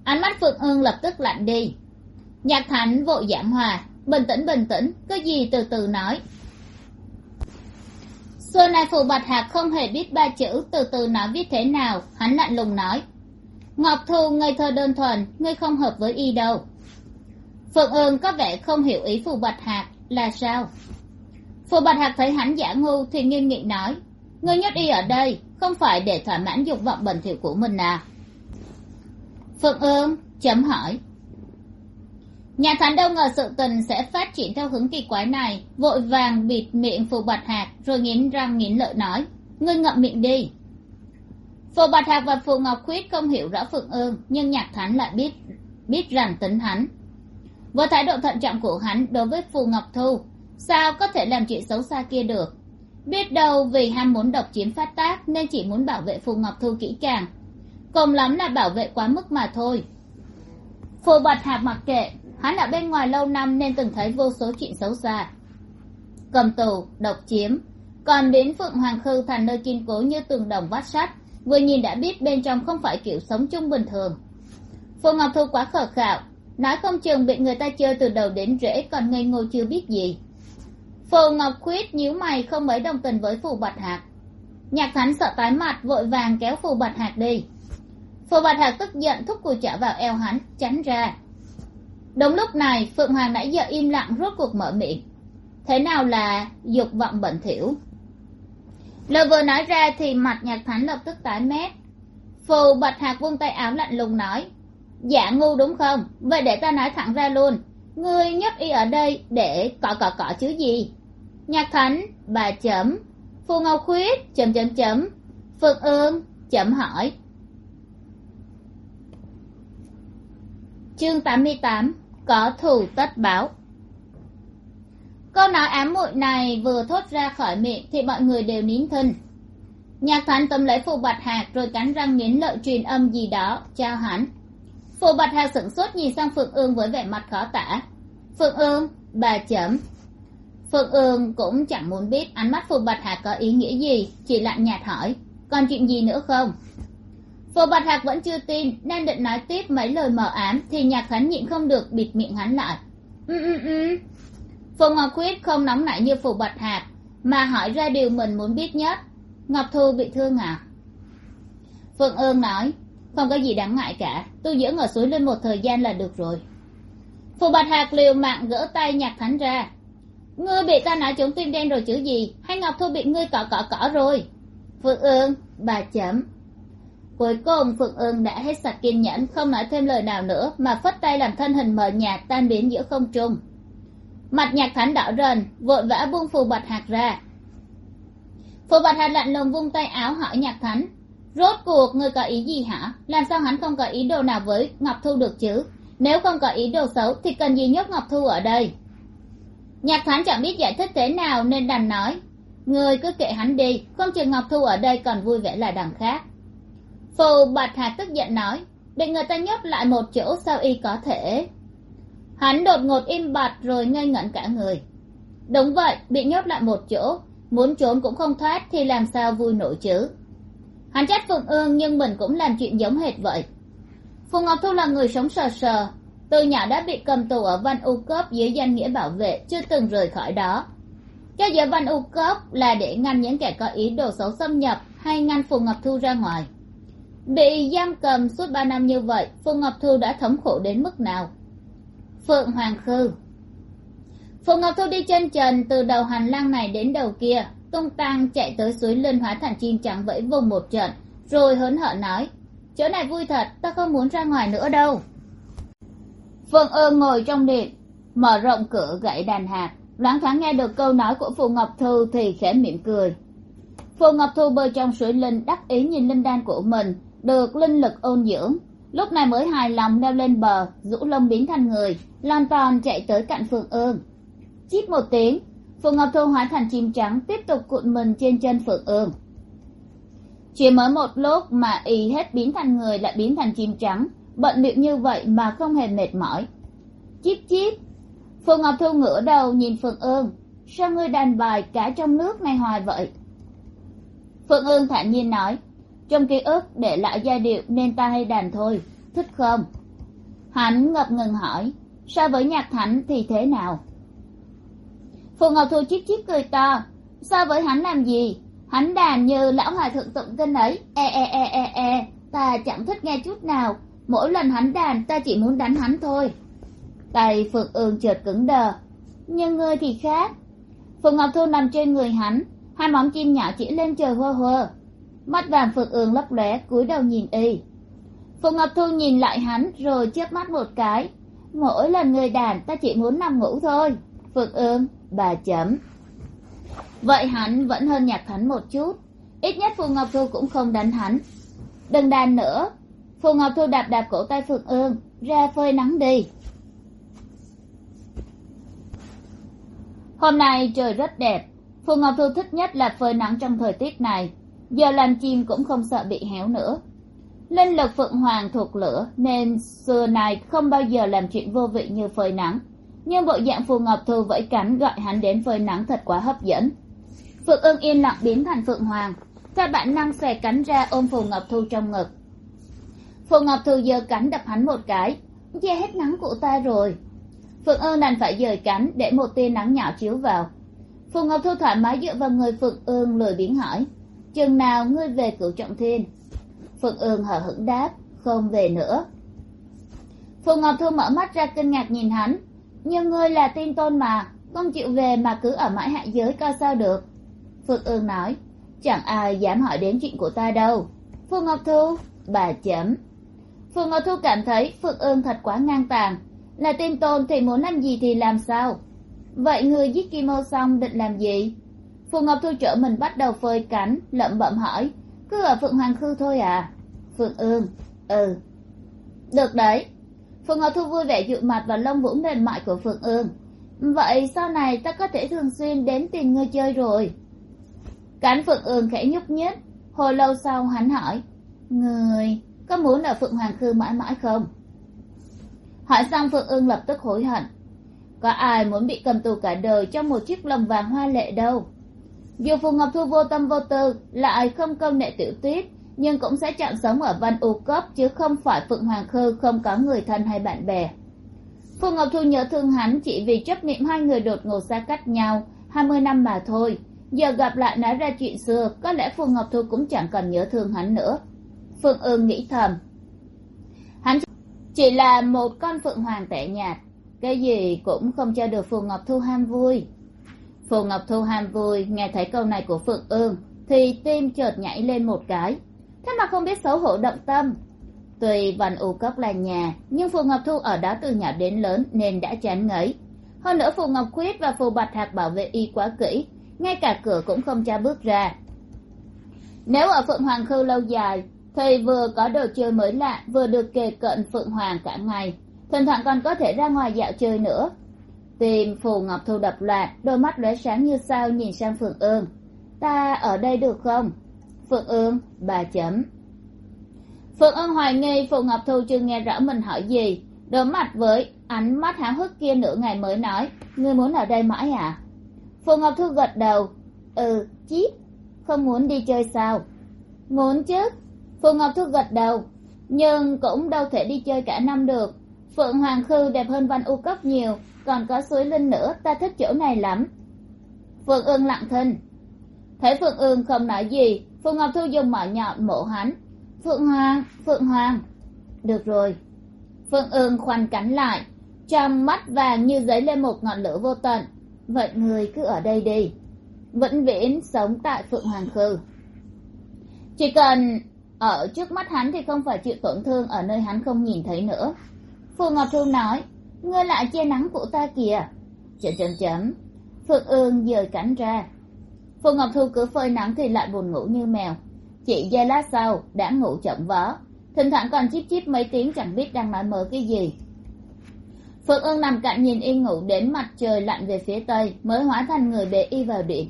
Ánh mắt phượng ương lập tức lạnh đi. Nhạc thánh vội giảng hòa, bình tĩnh bình tĩnh có gì từ từ nói xưa nay phù bạch hạc không hề biết ba chữ, từ từ nói viết thế nào, hắn lạnh lùng nói. Ngọc thu ngây thơ đơn thuần, ngươi không hợp với y đâu. Phượng ương có vẻ không hiểu ý phù bạch hạc là sao? Phù bạch hạc thấy hắn giả ngu thì nghiêm nghị nói, ngươi nhốt y ở đây, không phải để thỏa mãn dục vọng bẩn thỉu của mình à? Phượng ương chấm hỏi nhà thánh đâu ngờ sự tình sẽ phát triển theo hướng kỳ quái này. Vội vàng bịt miệng phù bạch hạc, rồi nghiến răng nghiến lợi nói, ngươi ngậm miệng đi. Phù bạch hạc và phù ngọc khuyết không hiểu rõ phượng ương, nhưng nhạc thánh lại biết biết rằng tính hắn. Với thái độ thận trọng của hắn đối với phù ngọc thu, sao có thể làm chuyện xấu xa kia được? Biết đâu vì ham muốn độc chiếm phát tác nên chỉ muốn bảo vệ phù ngọc thu kỹ càng. Cùng lắm là bảo vệ quá mức mà thôi. Phù bạch hạc mặc kệ hắn ở bên ngoài lâu năm nên từng thấy vô số chuyện xấu xa. Cầm tù, độc chiếm. Còn biến phượng hoàng khư thành nơi kiên cố như tường đồng vách sắt, vừa nhìn đã biết bên trong không phải kiểu sống chung bình thường. Phù ngọc thu quá khờ khạo, nói không chừng bị người ta chơi từ đầu đến rễ còn ngây ngô chưa biết gì. Phù ngọc khuyết nhíu mày không mấy đồng tình với phù bạch hạc. Nhạc thánh sợ tái mặt, vội vàng kéo phù bạch hạc đi. Phù bạch hạc tức giận thúc cùi chảo vào eo hắn, tránh ra đúng lúc này, phượng hoàng nãy giờ im lặng rốt cuộc mở miệng. Thế nào là dục vọng bẩn thỉu? Lời vừa nói ra thì mặt nhạc thánh lập tức tái mét. Phù bạch hạc vung tay áo lạnh lùng nói dạ ngu đúng không? Vậy để ta nói thẳng ra luôn. Ngươi nhấp y ở đây để cọ cọ cọ chứ gì? Nhạc thánh, bà chấm. Phù ngọc khuyết, chấm chấm chấm. Phượng ương, chấm hỏi. Chương tám mươi tám có thù tất báo. Câu nói ám muội này vừa thốt ra khỏi miệng thì mọi người đều nín thinh. Nhạc thánh tóm lấy phù bạch hạc rồi cắn răng nghiến lợi truyền âm gì đó trao hắn. Phù bạch hạc sửng sốt nhìn sang phượng ương với vẻ mặt khó tả. Phượng ương, bà chấm. Phượng ương cũng chẳng muốn biết ánh mắt phù bạch hạc có ý nghĩa gì, chỉ lạnh nhạt hỏi, còn chuyện gì nữa không? Phù bạch hạc vẫn chưa tin nên định nói tiếp mấy lời mờ ám thì nhạc khánh nhịn không được bịt miệng hắn lại. Ừ ừ ừ. Phù ngọc khuyết không nóng nảy như phù bạch hạc mà hỏi ra điều mình muốn biết nhất. Ngọc thu bị thương à? Phượng ương nói không có gì đáng ngại cả tôi dưỡng ở suối lên một thời gian là được rồi. Phù bạch hạc liều mạng gỡ tay nhạc thánh ra. Ngươi bị ta nói trúng tim đen rồi chứ gì hay ngọc thu bị ngươi cọ cọ cọ rồi? Phượng ương bà chấm cuối cùng, phượng ương đã hết sạch kiên nhẫn, không nói thêm lời nào nữa, mà phất tay làm thân hình mờ nhạt tan biến giữa không trung. Mặt nhạc thánh đỏ rần, vội vã buông phù bạch hạt ra. Phù bạch hạt lạnh lùng vung tay áo hỏi nhạc thánh, rốt cuộc người có ý gì hả? Làm sao hắn không có ý đồ nào với ngọc thu được chứ? Nếu không có ý đồ xấu, thì cần gì nhốt ngọc thu ở đây? Nhạc thánh chẳng biết giải thích thế nào, nên đành nói người cứ kệ hắn đi, không chừng ngọc thu ở đây còn vui vẻ là đằng khác phù bạch hạt tức giận nói bị người ta nhốt lại một chỗ sao y có thể? Hắn đột ngột im bặt rồi ngây ngẩn cả người. Đúng vậy, bị nhốt lại một chỗ, muốn trốn cũng không thoát thì làm sao vui nổi chứ? Hắn trách phượng ương nhưng mình cũng làm chuyện giống hệt vậy. Phù ngọc thu là người sống sờ sờ, từ nhỏ đã bị cầm tù ở văn u Cấp dưới danh nghĩa bảo vệ, chưa từng rời khỏi đó. Cho giữa văn u Cấp là để ngăn những kẻ có ý đồ xấu xâm nhập hay ngăn phù ngọc thu ra ngoài bị giam cầm suốt ba năm như vậy phù ngọc thu đã thống khổ đến mức nào? Phượng hoàng khư. Phượng ngọc thu đi chân trần từ đầu hành lang này đến đầu kia, tung tăng chạy tới suối linh hóa thành chim trắng vẫy vùng một trận, rồi hớn hở nói, chỗ này vui thật, ta không muốn ra ngoài nữa đâu. Phượng ơ ngồi trong điện, mở rộng cửa gãy đàn hạt, loáng thoáng nghe được câu nói của phù ngọc thu thì khẽ mỉm cười. Phù ngọc thu bơi trong suối linh, đắc ý nhìn linh đan của mình được linh lực ôn dưỡng lúc này mới hài lòng leo lên bờ, rũ lông biến thành người lon ton chạy tới cạnh phượng ương. Chít một tiếng phượng ngọc thu hóa thành chim trắng tiếp tục cuộn mình trên chân phượng ương. Chỉ mới một lúc mà y hết biến thành người lại biến thành chim trắng, bận bịu như vậy mà không hề mệt mỏi. Chíp chíp phượng ngọc thu ngửa đầu nhìn phượng ương. Sao ngươi đàn bài cả trong nước này hoài vậy? Phượng ương thản nhiên nói trong ký ức để lại giai điệu nên ta hay đàn thôi, thích không? Hắn ngập ngừng hỏi, so với nhạc thánh thì thế nào? Phù ngọc thu chiếc chiếc cười to, so với hắn làm gì? Hắn đàn như lão hòa thượng tụng kinh ấy. E e e e e ta chẳng thích nghe chút nào. Mỗi lần hắn đàn, ta chỉ muốn đánh hắn thôi. Tay phượng ương chợt cứng đờ, nhưng ngươi thì khác. Phượng ngọc thu nằm trên người hắn, hai móng chim nhỏ chỉ lên trời hơ hơ mắt vàng phượng ương lấp lóe, cúi đầu nhìn y. Phượng ngọc thu nhìn lại hắn, rồi chớp mắt một cái. Mỗi lần người đàn, ta chỉ muốn nằm ngủ thôi. Phượng ương, bà chấm. Vậy hắn vẫn hơn nhạc hắn một chút. Ít nhất phù ngọc thu cũng không đánh hắn. Đừng đàn nữa. Phù ngọc thu đạp đạp cổ tay phượng ương, ra phơi nắng đi. Hôm nay trời rất đẹp. Phù ngọc thu thích nhất là phơi nắng trong thời tiết này giờ làm chim cũng không sợ bị héo nữa. Linh lực phượng hoàng thuộc lửa, nên xưa nay không bao giờ làm chuyện vô vị như phơi nắng. Nhưng bộ dạng phù ngọc thu vẫy cánh gọi hắn đến phơi nắng thật quá hấp dẫn. Phượng ưng yên lặng biến thành phượng hoàng, theo bản năng xòe cánh ra ôm phù ngọc thu trong ngực. Phù ngọc thu giơ cánh đập hắn một cái, che hết nắng của ta rồi. Phượng ương đành phải dời cánh để một tia nắng nhỏ chiếu vào. Phù ngọc thu thoải mái dựa vào người phượng ương lười biếng hỏi chừng nào ngươi về cửu trọng thiên? Phượng ương hờ hững đáp, không về nữa. Phù ngọc thu mở mắt ra kinh ngạc nhìn hắn. Nhưng ngươi là tin tôn mà, không chịu về mà cứ ở mãi hạ giới coi sao được. Phượng ương nói, chẳng ai dám hỏi đến chuyện của ta đâu. Phù ngọc thu, bà chấm. Phù ngọc thu cảm thấy phượng ương thật quá ngang tàng. Là tin tôn thì muốn làm gì thì làm sao? Vậy người giết kim ô xong định làm gì? Phù ngọc thu trở mình bắt đầu phơi cánh, lẩm bẩm hỏi. Cứ ở phượng hoàng khư thôi à? Phượng ương ừ. Được đấy. Phượng ngọc thu vui vẻ dụ mặt vào lông vũ mềm mại của phượng ương. Vậy sau này ta có thể thường xuyên đến tìm ngươi chơi rồi. Cánh phượng ương khẽ nhúc nhích. Hồi lâu sau hắn hỏi, người có muốn ở phượng hoàng khư mãi mãi không? Hỏi xong phượng ương lập tức hối hận. Có ai muốn bị cầm tù cả đời trong một chiếc lồng vàng hoa lệ đâu? Dù phù ngọc thu vô tâm vô tư lại không công nệ tiểu tuyết nhưng cũng sẽ chọn sống ở văn u cấp chứ không phải phượng hoàng khư không có người thân hay bạn bè. Phù ngọc thu nhớ thương hắn chỉ vì chấp niệm hai người đột ngột xa cách nhau, hai mươi năm mà thôi. Giờ gặp lại nói ra chuyện xưa, có lẽ phù ngọc thu cũng chẳng còn nhớ thương hắn nữa. Phượng ương nghĩ thầm. Hắn chỉ là một con phượng hoàng tẻ nhạt, cái gì cũng không cho được phù ngọc thu ham vui phù ngọc thu ham vui, nghe thấy câu này của phượng ương, thì tim chợt nhảy lên một cái. Thế mà không biết xấu hổ động tâm. Tuy văn u cốc là nhà, nhưng phù ngọc thu ở đó từ nhỏ đến lớn nên đã chán ngấy. Hơn nữa phù ngọc khuyết và phù bạch hạc bảo vệ y quá kỹ, ngay cả cửa cũng không cho bước ra. Nếu ở phượng hoàng khư lâu dài, thì vừa có đồ chơi mới lạ, vừa được kề cận phượng hoàng cả ngày. Thỉnh thoảng còn có thể ra ngoài dạo chơi nữa tìm phù ngọc thu đập loạt đôi mắt lóe sáng như sao nhìn sang phượng ương. Ta ở đây được không? Phượng ương, bà chấm. Phượng ương hoài nghi phù ngọc thu chưa nghe rõ mình hỏi gì. Đối mặt với ánh mắt háo hức kia nửa ngày mới nói, ngươi muốn ở đây mãi à? Phù ngọc thu gật đầu ừ chíp không muốn đi chơi sao? Muốn chứ. Phù ngọc thu gật đầu, nhưng cũng đâu thể đi chơi cả năm được. Phượng hoàng khư đẹp hơn văn u cấp nhiều còn có suối linh nữa, ta thích chỗ này lắm. Phượng ương lặng thinh. Thấy phượng ương không nói gì phượng ngọc thu dùng mỏ nhọn mổ hắn. Phượng hoàng phượng hoàng. Được rồi. Phượng ương khoanh cánh lại, trong mắt vàng như dấy lên một ngọn lửa vô tận. Vậy người cứ ở đây đi. Vĩnh viễn sống tại phượng hoàng khư. Chỉ cần ở trước mắt hắn thì không phải chịu tổn thương ở nơi hắn không nhìn thấy nữa. Phù ngọc thu nói ngươi lại che nắng của ta kìa. Chấm chấm chấm phượng ương dời cánh ra. Phù ngọc thu cứ phơi nắng thì lại buồn ngủ như mèo. Chị giây lát sau đã ngủ chậm vó. Thỉnh thoảng còn chíp chíp mấy tiếng chẳng biết đang nói mớ cái gì. Phượng ương nằm cạnh nhìn y ngủ đến mặt trời lặn về phía tây, mới hóa thành người bế y vào điện.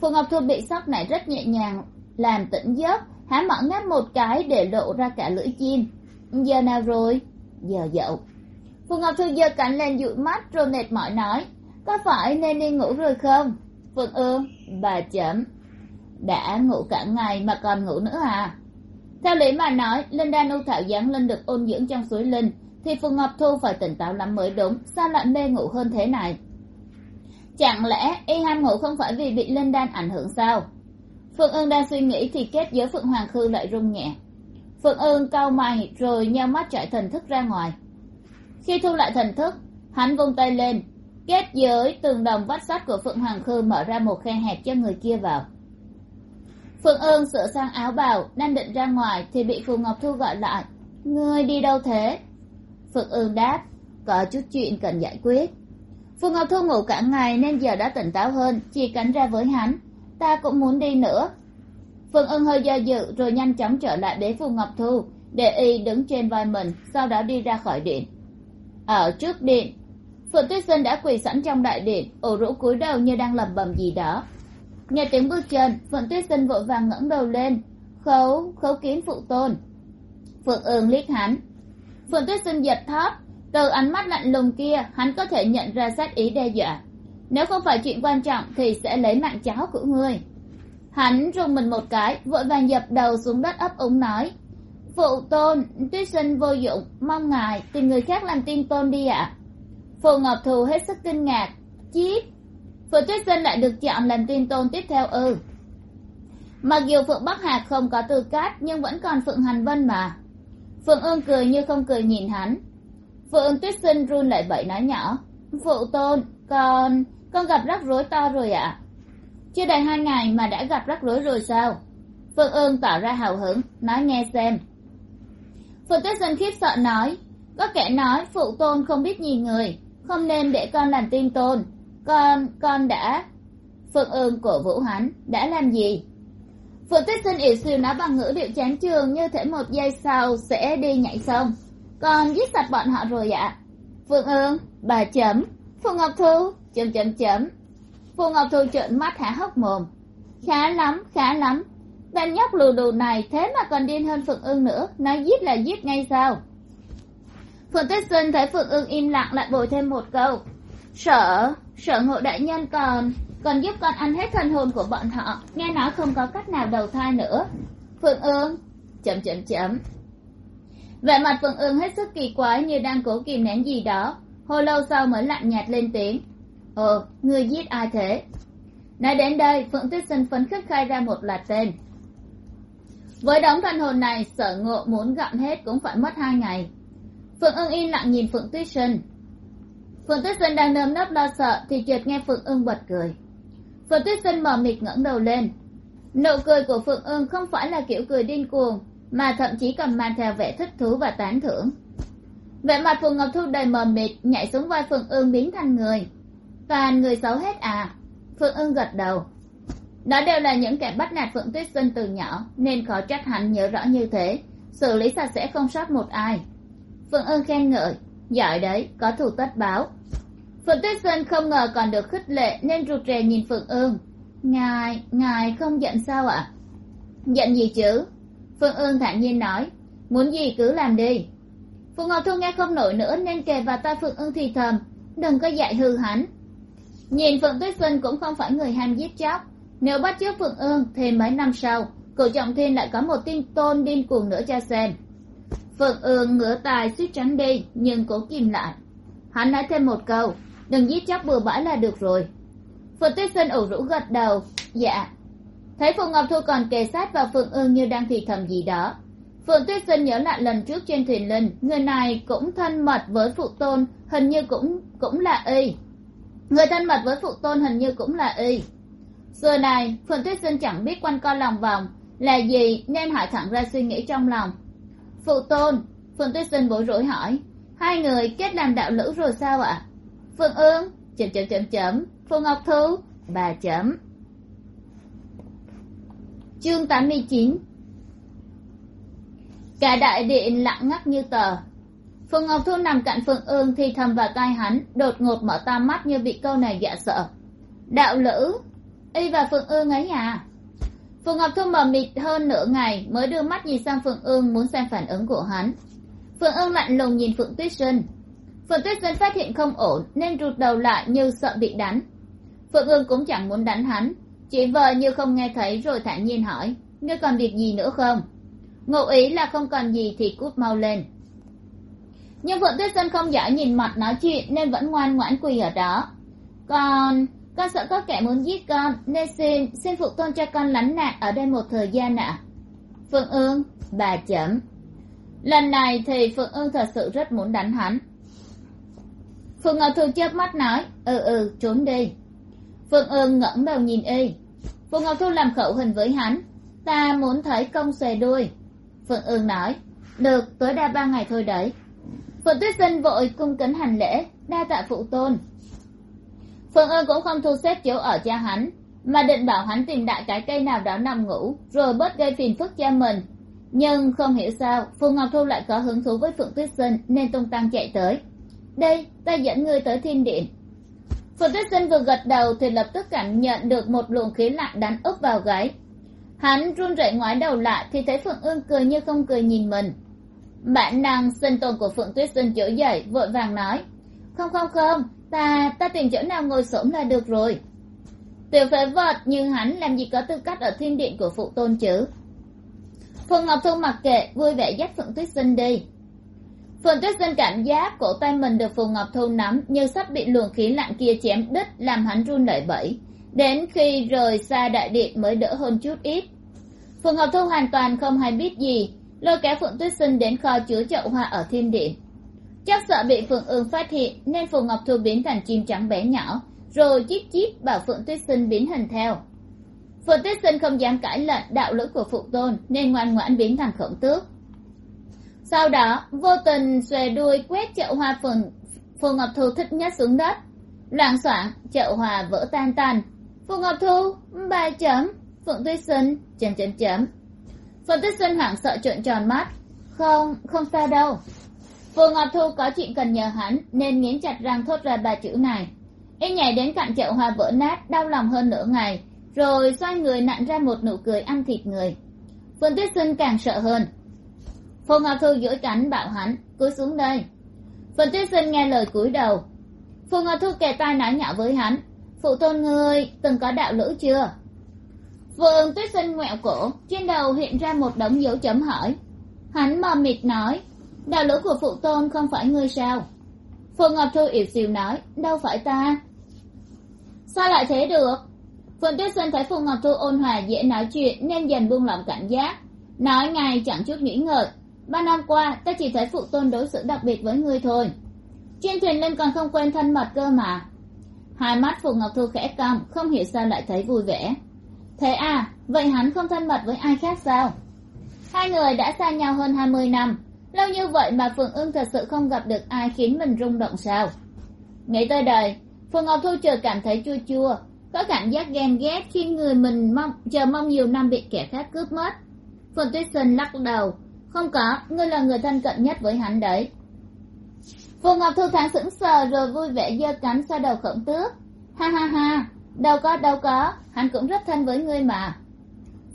Phù ngọc thu bị sóc này rất nhẹ nhàng, làm tỉnh giấc, há mở ngáp một cái để lộ ra cả lưỡi chim. Giờ nào rồi? Giờ dậu phù ngọc thu giơ cánh lên dụi mắt rồi mệt mỏi nói, có phải nên đi ngủ rồi không? Phượng ương, bà chấm đã ngủ cả ngày mà còn ngủ nữa à? Theo lý mà nói, linh đan u thảo giáng linh được ôn dưỡng trong suối linh, thì phù ngọc thu phải tỉnh táo lắm mới đúng, sao lại mê ngủ hơn thế này? Chẳng lẽ y ham ngủ không phải vì bị linh đan ảnh hưởng sao? Phượng ương đang suy nghĩ thì kết giới phượng hoàng khư lại rung nhẹ. Phượng ương cau mày rồi nheo mắt chạy thần thức ra ngoài khi thu lại thần thức, hắn vung tay lên, kết giới tường đồng vách sắt của phượng hoàng khư mở ra một khe hẹp cho người kia vào. Phượng ương sửa sang áo bào, đang định ra ngoài thì bị phù ngọc thu gọi lại. Ngươi đi đâu thế? Phượng ương đáp, có chút chuyện cần giải quyết. Phù ngọc thu ngủ cả ngày nên giờ đã tỉnh táo hơn, chỉ cắn ra với hắn. Ta cũng muốn đi nữa. Phượng ưng hơi do dự rồi nhanh chóng trở lại bế phù ngọc thu, để y đứng trên vai mình, sau đó đi ra khỏi điện ở trước điện phượng tuyết sinh đã quỳ sẵn trong đại điện ủ rũ cúi đầu như đang lẩm bẩm gì đó. Nghe tiếng bước chân, phượng tuyết sinh vội vàng ngẩng đầu lên, khấu khấu kiến phụ tôn. Phượng ương liếc hắn. Phượng tuyết sinh giật thót, từ ánh mắt lạnh lùng kia, hắn có thể nhận ra sát ý đe dọa. Nếu không phải chuyện quan trọng thì sẽ lấy mạng cháu của ngươi. Hắn rùng mình một cái, vội vàng dập đầu xuống đất ấp úng nói phụ tôn, tuyết sinh vô dụng, mong ngài tìm người khác làm tin tôn đi ạ. Phù ngọc thù hết sức kinh ngạc. Chiếc phượng tuyết sinh lại được chọn làm tin tôn tiếp theo ư. Mặc dù phượng bắc hạc không có tư cách, nhưng vẫn còn phượng hành vân mà. Phượng ương cười như không cười nhìn hắn. Phượng tuyết sinh run lại bậy nói nhỏ. Phụ tôn, con con gặp rắc rối to rồi ạ. Chưa đầy hai ngày mà đã gặp rắc rối rồi sao? Phượng ương tỏ ra hào hứng, nói nghe xem phượng tuyết Dân khiếp sợ nói, có kẻ nói phụ tôn không biết nhìn người, không nên để con làm tin tôn. Con con đã, phượng ương cổ vũ hắn đã làm gì? Phượng tuyết sinh ỉu xìu nói bằng ngữ điệu chán trường như thể một giây sau sẽ đi nhảy sông. Con giết sạch bọn họ rồi ạ. Phượng ương, bà chấm. Phù ngọc thu. Chấm chấm chấm. Phù ngọc thu trợn mắt hả hốc mồm. Khá lắm khá lắm tên nhóc lù đù này thế mà còn điên hơn phượng ương nữa. Nói giết là giết ngay sao? Phượng tuyết xuân thấy phượng ương im lặng lại bồi thêm một câu. Sợ sợ ngộ đại nhân còn còn giúp con ăn hết thân hồn của bọn họ. Nghe nói không có cách nào đầu thai nữa. Phượng ương chấm chấm chấm vẻ mặt phượng ương hết sức kỳ quái như đang cố kìm nén gì đó. Hồi lâu sau mới lạnh nhạt lên tiếng. Ồ người giết ai thế? Nói đến đây, phượng tuyết sinh phấn khích khai ra một loạt tên với đống thân hồn này sở ngộ muốn gặm hết cũng phải mất hai ngày. Phượng ưng im lặng nhìn phượng tuyết sinh phượng tuyết sinh đang nơm nớp lo sợ thì chợt nghe phượng ưng bật cười. Phượng tuyết sinh mờ mịt ngẩng đầu lên. Nụ cười của phượng ưng không phải là kiểu cười điên cuồng, mà thậm chí còn mang theo vẻ thích thú và tán thưởng. Vẻ mặt phù ngọc thu đầy mờ mịt nhảy xuống vai phượng ưng biến thành người. Toàn người xấu hết à? Phượng ưng gật đầu đó đều là những kẻ bắt nạt phượng tuyết sinh từ nhỏ, nên khó trách hắn nhớ rõ như thế. Xử lý sạch sẽ không sót một ai. Phượng ưng khen ngợi, giỏi đấy, có thủ tất báo. Phượng tuyết sinh không ngờ còn được khích lệ nên rụt rè nhìn phượng ương. Ngài ngài không giận sao ạ? Giận gì chứ? Phượng ương thản nhiên nói, muốn gì cứ làm đi. Phù ngọc thu nghe không nổi nữa nên kề vào tay phượng ương thì thầm, đừng có dạy hư hắn. Nhìn phượng tuyết sinh cũng không phải người ham giết chóc nếu bắt chước phượng ương thì mấy năm sau cửu trọng thiên lại có một tin tôn điên cuồng nữa cho xem. Phượng ương ngửa tài suýt tránh đi, nhưng cố kìm lại. Hắn nói thêm một câu, đừng giết chóc bừa bãi là được rồi. Phượng tuyết sơn ủ rũ gật đầu dạ. Thấy phượng ngọc thu còn kề sát vào phượng ương như đang thì thầm gì đó, phượng tuyết sinh nhớ lại lần trước trên thuyền linh, người này cũng thân mật với phụ tôn, hình như cũng cũng là y. Người thân mật với phụ tôn hình như cũng là y giờ này phượng tuyết sinh chẳng biết quanh co lòng vòng, là gì nên hỏi thẳng ra suy nghĩ trong lòng. Phụ tôn phượng tuyết sinh bối rối hỏi, hai người kết làm đạo lữ rồi sao ạ? Phượng ương chấm chấm chấm chấm phù ngọc thu, bà chấm chương tám mươi chín. Cả đại điện lặng ngắt như tờ. Phượng ngọc thu nằm cạnh phượng ương thì thầm vào tai hắn, đột ngột mở to mắt như bị câu này dọa sợ. Đạo lữ y và phượng ương ấy à phượng ngọc thu mờ mịt hơn nửa ngày mới đưa mắt nhìn sang phượng ương muốn xem phản ứng của hắn. Phượng ương lạnh lùng nhìn phượng tuyết Sơn. phượng tuyết Sơn phát hiện không ổn nên rụt đầu lại như sợ bị đánh. Phượng ương cũng chẳng muốn đánh hắn, chỉ vờ như không nghe thấy rồi thản nhiên hỏi, ngươi còn việc gì nữa không? Ngụ ý là không còn gì thì cút mau lên. Nhưng phượng tuyết Sơn không giỏi nhìn mặt nói chuyện nên vẫn ngoan ngoãn quỳ ở đó. Còn con sợ có kẻ muốn giết con, nên xin xin phụ tôn cho con lánh nạn ở đây một thời gian ạ. Phượng ương, bà chấm lần này thì phượng ương thật sự rất muốn đánh hắn. Phượng ngọc thu chớp mắt nói ừ ừ trốn đi. Phượng ương ngẩng đầu nhìn y. Phượng ngọc thu làm khẩu hình với hắn. Ta muốn thấy công xòe đuôi. Phượng ương nói, được, tối đa ba ngày thôi đấy. Phượng tuyết sinh vội cung kính hành lễ, đa tạ phụ tôn phượng ương cũng không thu xếp chỗ ở cho hắn, mà định bảo hắn tìm đại cái cây nào đó nằm ngủ, rồi bớt gây phiền phức cho mình. Nhưng không hiểu sao phù ngọc thu lại có hứng thú với phượng tuyết sinh, nên tung tăng chạy tới. Đây, ta dẫn ngươi tới thiên điện. Phượng tuyết sinh vừa gật đầu thì lập tức cảm nhận được một luồng khí lạnh đánh úp vào gáy. Hắn run rẩy ngoái đầu lại thì thấy phượng ương cười như không cười nhìn mình. Bản năng sinh tồn của phượng tuyết sinh trỗi dậy vội vàng nói, không không không ta ta tìm chỗ nào ngồi xổm là được rồi. Tiểu phế vật như hắn làm gì có tư cách ở thiên điện của phụ tôn chứ? Phượng ngọc thu mặc kệ, vui vẻ dắt phượng tuyết sinh đi. Phượng tuyết sinh cảm giác cổ tay mình được phù ngọc thu nắm như sắp bị luồng khí lạnh kia chém đứt, làm hắn run lẩy bẩy. Đến khi rời xa đại điện mới đỡ hơn chút ít. Phượng ngọc thu hoàn toàn không hay biết gì, lôi kéo phượng tuyết sinh đến kho chứa chậu hoa ở thiên điện chắc sợ bị phượng ương phát hiện, nên phù ngọc thu biến thành chim trắng bé nhỏ, rồi chip chip bảo phượng tuyết sinh biến hình theo. Phượng tuyết sinh không dám cãi lệnh đạo lữ của phụ tôn, nên ngoan ngoãn biến thành khổng tước. Sau đó, vô tình xòe đuôi quét chậu hoa phượng phù ngọc thu thích nhất xuống đất. Loạng xoảng chậu hoa vỡ tan tan phù ngọc thu, ba chấm. Phượng tuyết sinh, chấm chấm chấm. Phượng tuyết sinh hoảng sợ trợn tròn mắt. Không không sao đâu phù ngọc thu có chuyện cần nhờ hắn, nên nghiến chặt răng thốt ra ba chữ này. Y nhảy đến cạnh chậu hoa vỡ nát, đau lòng hơn nửa ngày, rồi xoay người nặn ra một nụ cười ăn thịt người. Phương tuyết sinh càng sợ hơn. Phù ngọc thu dỗi cánh bảo hắn cúi xuống đây. Phương tuyết sinh nghe lời cúi đầu. Phù ngọc thu kề tai nói nhỏ với hắn, phụ tôn ngươi từng có đạo lữ chưa? Phương tuyết sinh ngoẹo cổ, trên đầu hiện ra một đống dấu chấm hỏi. Hắn mờ mịt nói đạo lữ của phụ tôn không phải ngươi sao? Phù ngọc thu ỉu xìu nói, đâu phải ta. Sao lại thế được? Phượng tuyết sinh thấy phù ngọc thu ôn hòa dễ nói chuyện nên dần buông lỏng cảnh giác. Nói ngay chẳng chút nghĩ ngợi. Ba năm qua, ta chỉ thấy phụ tôn đối xử đặc biệt với ngươi thôi. Trên thuyền linh còn không quên thân mật cơ mà. Hai mắt phù ngọc thu khẽ cong, không hiểu sao lại thấy vui vẻ. Thế à vậy hắn không thân mật với ai khác sao? Hai người đã xa nhau hơn hai mươi năm lâu như vậy mà phượng ương thật sự không gặp được ai khiến mình rung động sao? Nghĩ tới đời, phượng ngọc thu chờ cảm thấy chua chua, có cảm giác ghen ghét khi người mình mong, chờ mong nhiều năm bị kẻ khác cướp mất. Phượng tuyết sinh lắc đầu, không có, ngươi là người thân cận nhất với hắn đấy. Phượng ngọc thu thoáng sững sờ rồi vui vẻ giơ cánh xoa đầu khổng tước. Ha ha ha, đâu có đâu có, hắn cũng rất thân với ngươi mà.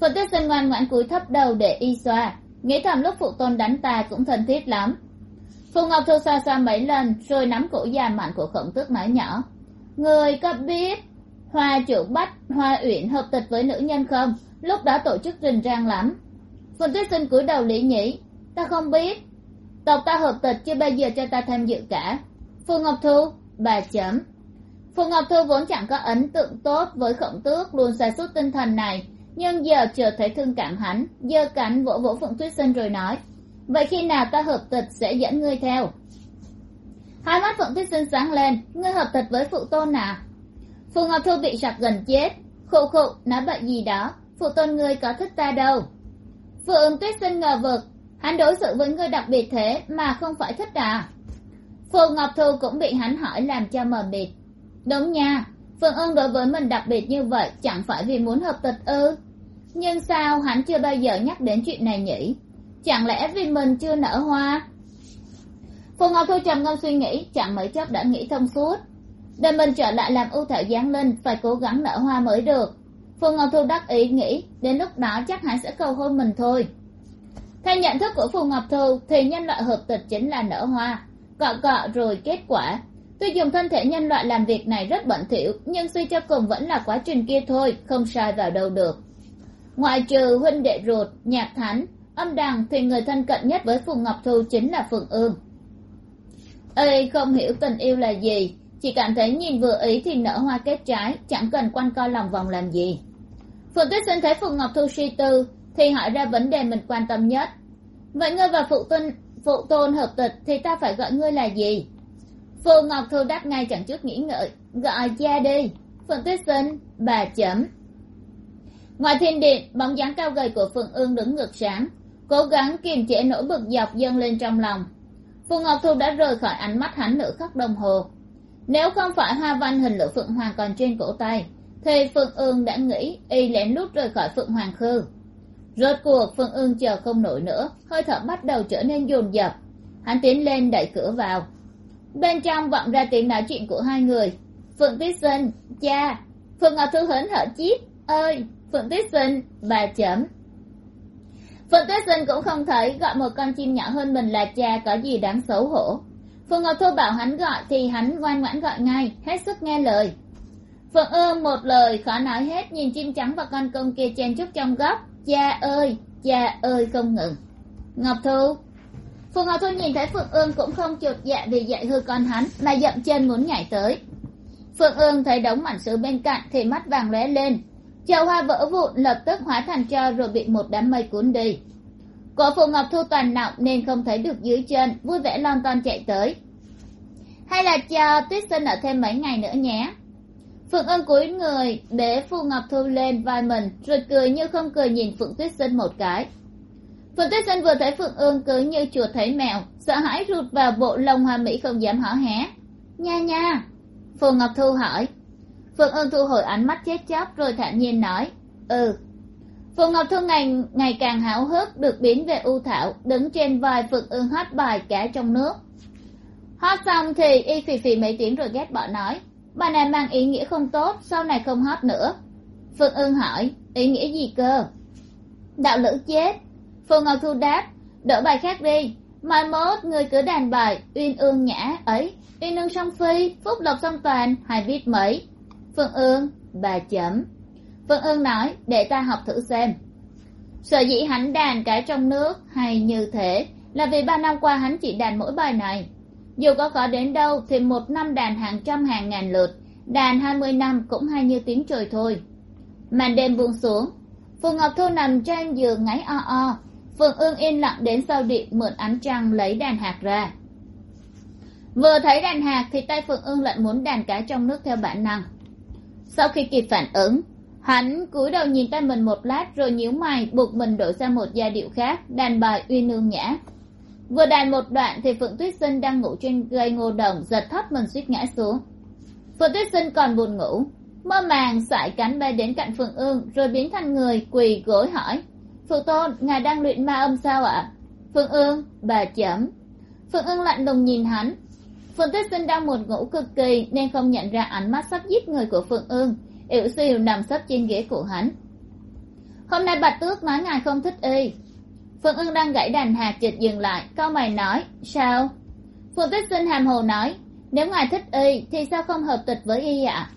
Phượng tuyết sinh ngoan ngoãn cúi thấp đầu để y xoa nghĩ thầm lúc phụ tôn đánh ta cũng thân thiết lắm. Phù ngọc thu xa xa mấy lần, rồi nắm cổ già mạnh của khổng tước nói nhỏ. Người có biết hoa chủ bách, hoa uyển hợp tịch với nữ nhân không? Lúc đó tổ chức rình rang lắm. Phùng tuyết sinh cúi đầu lý nhĩ ta không biết. Tộc ta hợp tịch chưa bao giờ cho ta tham dự cả. Phù ngọc thu, bà chấm. Phù ngọc thu vốn chẳng có ấn tượng tốt với khổng tước, luôn sa sút tinh thần này nhưng giờ chợt thấy thương cảm hắn. Giơ cánh vỗ vỗ phượng tuyết sinh rồi nói, vậy khi nào ta hợp tịch sẽ dẫn ngươi theo? Hai mắt phượng tuyết sinh sáng lên, ngươi hợp tịch với phụ tôn à? Phù ngọc thu bị sặc gần chết. Khụ khụ, nói bậy gì đó? Phụ tôn ngươi có thích ta đâu. Phượng tuyết sinh ngờ vực, hắn đối xử với ngươi đặc biệt thế mà không phải thích à? Phù ngọc thu cũng bị hắn hỏi làm cho mờ mịt. Đúng nha phượng ân đối với mình đặc biệt như vậy chẳng phải vì muốn hợp tịch ư? Nhưng sao hắn chưa bao giờ nhắc đến chuyện này nhỉ? Chẳng lẽ vì mình chưa nở hoa? Phù ngọc thu trầm ngâm suy nghĩ, chẳng mấy chốc đã nghĩ thông suốt. Để mình trở lại làm ưu thảo giáng linh, phải cố gắng nở hoa mới được. Phù ngọc thu đắc ý nghĩ, đến lúc đó chắc hắn sẽ cầu hôn mình thôi. Theo nhận thức của phù ngọc thu, thì nhân loại hợp tịch chính là nở hoa. Cọ cọ rồi kết quả. Tuy dùng thân thể nhân loại làm việc này rất bẩn thỉu, nhưng suy cho cùng vẫn là quá trình kia thôi, không sai vào đâu được ngoại trừ huynh đệ ruột, nhạc thánh, âm đằng thì người thân cận nhất với phùng ngọc thu chính là phượng ương. Ây không hiểu tình yêu là gì, chỉ cảm thấy nhìn vừa ý thì nở hoa kết trái, chẳng cần quanh co lòng vòng làm gì. Phượng tuyết sinh thấy phùng ngọc thu suy tư, thì hỏi ra vấn đề mình quan tâm nhất. Vậy ngươi và phụ tôn phụ tôn hợp tịch thì ta phải gọi ngươi là gì? Phù ngọc thu đáp ngay chẳng chút nghĩ ngợi, gọi cha đi. Phượng tuyết sinh, bà chấm ngoài thiên điện, bóng dáng cao gầy của phượng ương đứng ngược sáng, cố gắng kiềm chế nỗi bực dọc dâng lên trong lòng. Phù ngọc thu đã rời khỏi ánh mắt hắn nửa khắc đồng hồ. Nếu không phải hoa văn hình lửa phượng hoàng còn trên cổ tay, thì phượng ương đã nghĩ y lén lút rời khỏi phượng hoàng khư. Rốt cuộc, phượng ương chờ không nổi nữa, hơi thở bắt đầu trở nên dồn dập. Hắn tiến lên đẩy cửa vào. Bên trong vọng ra tiếng nói chuyện của hai người. Phượng tuyết sinh cha. Phượng ngọc thư hớn hở chít, ơi phượng tuyết sinh, bà chấm phượng tuyết sinh cũng không thấy gọi một con chim nhỏ hơn mình là cha có gì đáng xấu hổ. Phượng ngọc thu bảo hắn gọi thì hắn ngoan ngoãn gọi ngay, hết sức nghe lời. Phượng ương một lời khó nói hết, nhìn chim trắng và con công kia chen chúc trong góc. Cha ơi cha ơi, không ngừng. Ngọc thu. Phượng ngọc thu nhìn thấy phượng ương cũng không chột dạ vì dạy hư con hắn, mà dậm chân muốn nhảy tới. Phượng ương thấy đống mảnh sứ bên cạnh thì mắt vàng lóe lên chậu hoa vỡ vụn lập tức hóa thành tro rồi bị một đám mây cuốn đi. Cổ phù ngọc thu toàn nọng nên không thấy được dưới chân, vui vẻ lon ton chạy tới. Hay là cho tuyết sinh ở thêm mấy ngày nữa nhé. Phượng ân cúi người để phù ngọc thu lên vai mình, rồi cười như không cười nhìn phượng tuyết sinh một cái. Phượng tuyết sinh vừa thấy phượng ương cứ như chuột thấy mèo, sợ hãi rụt vào bộ lông hoa mỹ không dám hỏ hé. Nha nha phù ngọc thu hỏi phượng ương thu hồi ánh mắt chết chóc rồi thản nhiên nói ừ. Phù ngọc thu ngày ngày càng háo hức được biến về u thảo, đứng trên vai phượng ương hát bài cá trong nước. Hát xong thì y phì phì mấy tiếng rồi ghét bỏ nói bài này mang ý nghĩa không tốt, sau này không hát nữa. Phượng ương hỏi, ý nghĩa gì cơ? Đạo lữ chết. Phù ngọc thu đáp, đổi bài khác đi. Mai mốt người cứ đàn bài uyên ương nhã ấy. Uyên ương song phi, phúc lộc song toàn hay viết mấy phương ương, bà chấm. Phương ương nói, để ta học thử xem. Sở dĩ hắn đàn cái trong nước hay như thế là vì ba năm qua hắn chỉ đàn mỗi bài này. Dù có khó đến đâu thì một năm đàn hàng trăm hàng ngàn lượt, đàn hai mươi năm cũng hay như tiếng trời thôi. Màn đêm buông xuống, phù ngọc thu nằm trên giường ngáy o o. Phượng ương yên lặng đến sau điện mượn ánh trăng lấy đàn hạt ra. Vừa thấy đàn hạt thì tay phượng ương lại muốn đàn cái trong nước theo bản năng sau khi kịp phản ứng, hắn cúi đầu nhìn tay mình một lát rồi nhíu mày buộc mình đổi sang một giai điệu khác, đàn bài uy nương nhã. Vừa đàn một đoạn thì phượng tuyết sinh đang ngủ trên cây ngô đồng, giật thấp mình suýt ngã xuống. Phượng tuyết sinh còn buồn ngủ, mơ màng sải cánh bay đến cạnh phượng ương rồi biến thành người quỳ gối hỏi Phượng tôn, ngài đang luyện ma âm sao ạ? Phượng ương, bà chấm. Phượng ương lạnh lùng nhìn hắn phượng tuyết sinh đang một ngủ cực kỳ nên không nhận ra ánh mắt sắp giết người của phượng ương. Yểu xìu nằm sấp trên ghế của hắn. Hôm nay bạch tước nói ngài không thích y. Phượng ương đang gãy đàn hạt chợt dừng lại, câu mày nói, sao? Phượng tuyết sinh hàm hồ nói, nếu ngài thích y thì sao không hợp tịch với y ạ?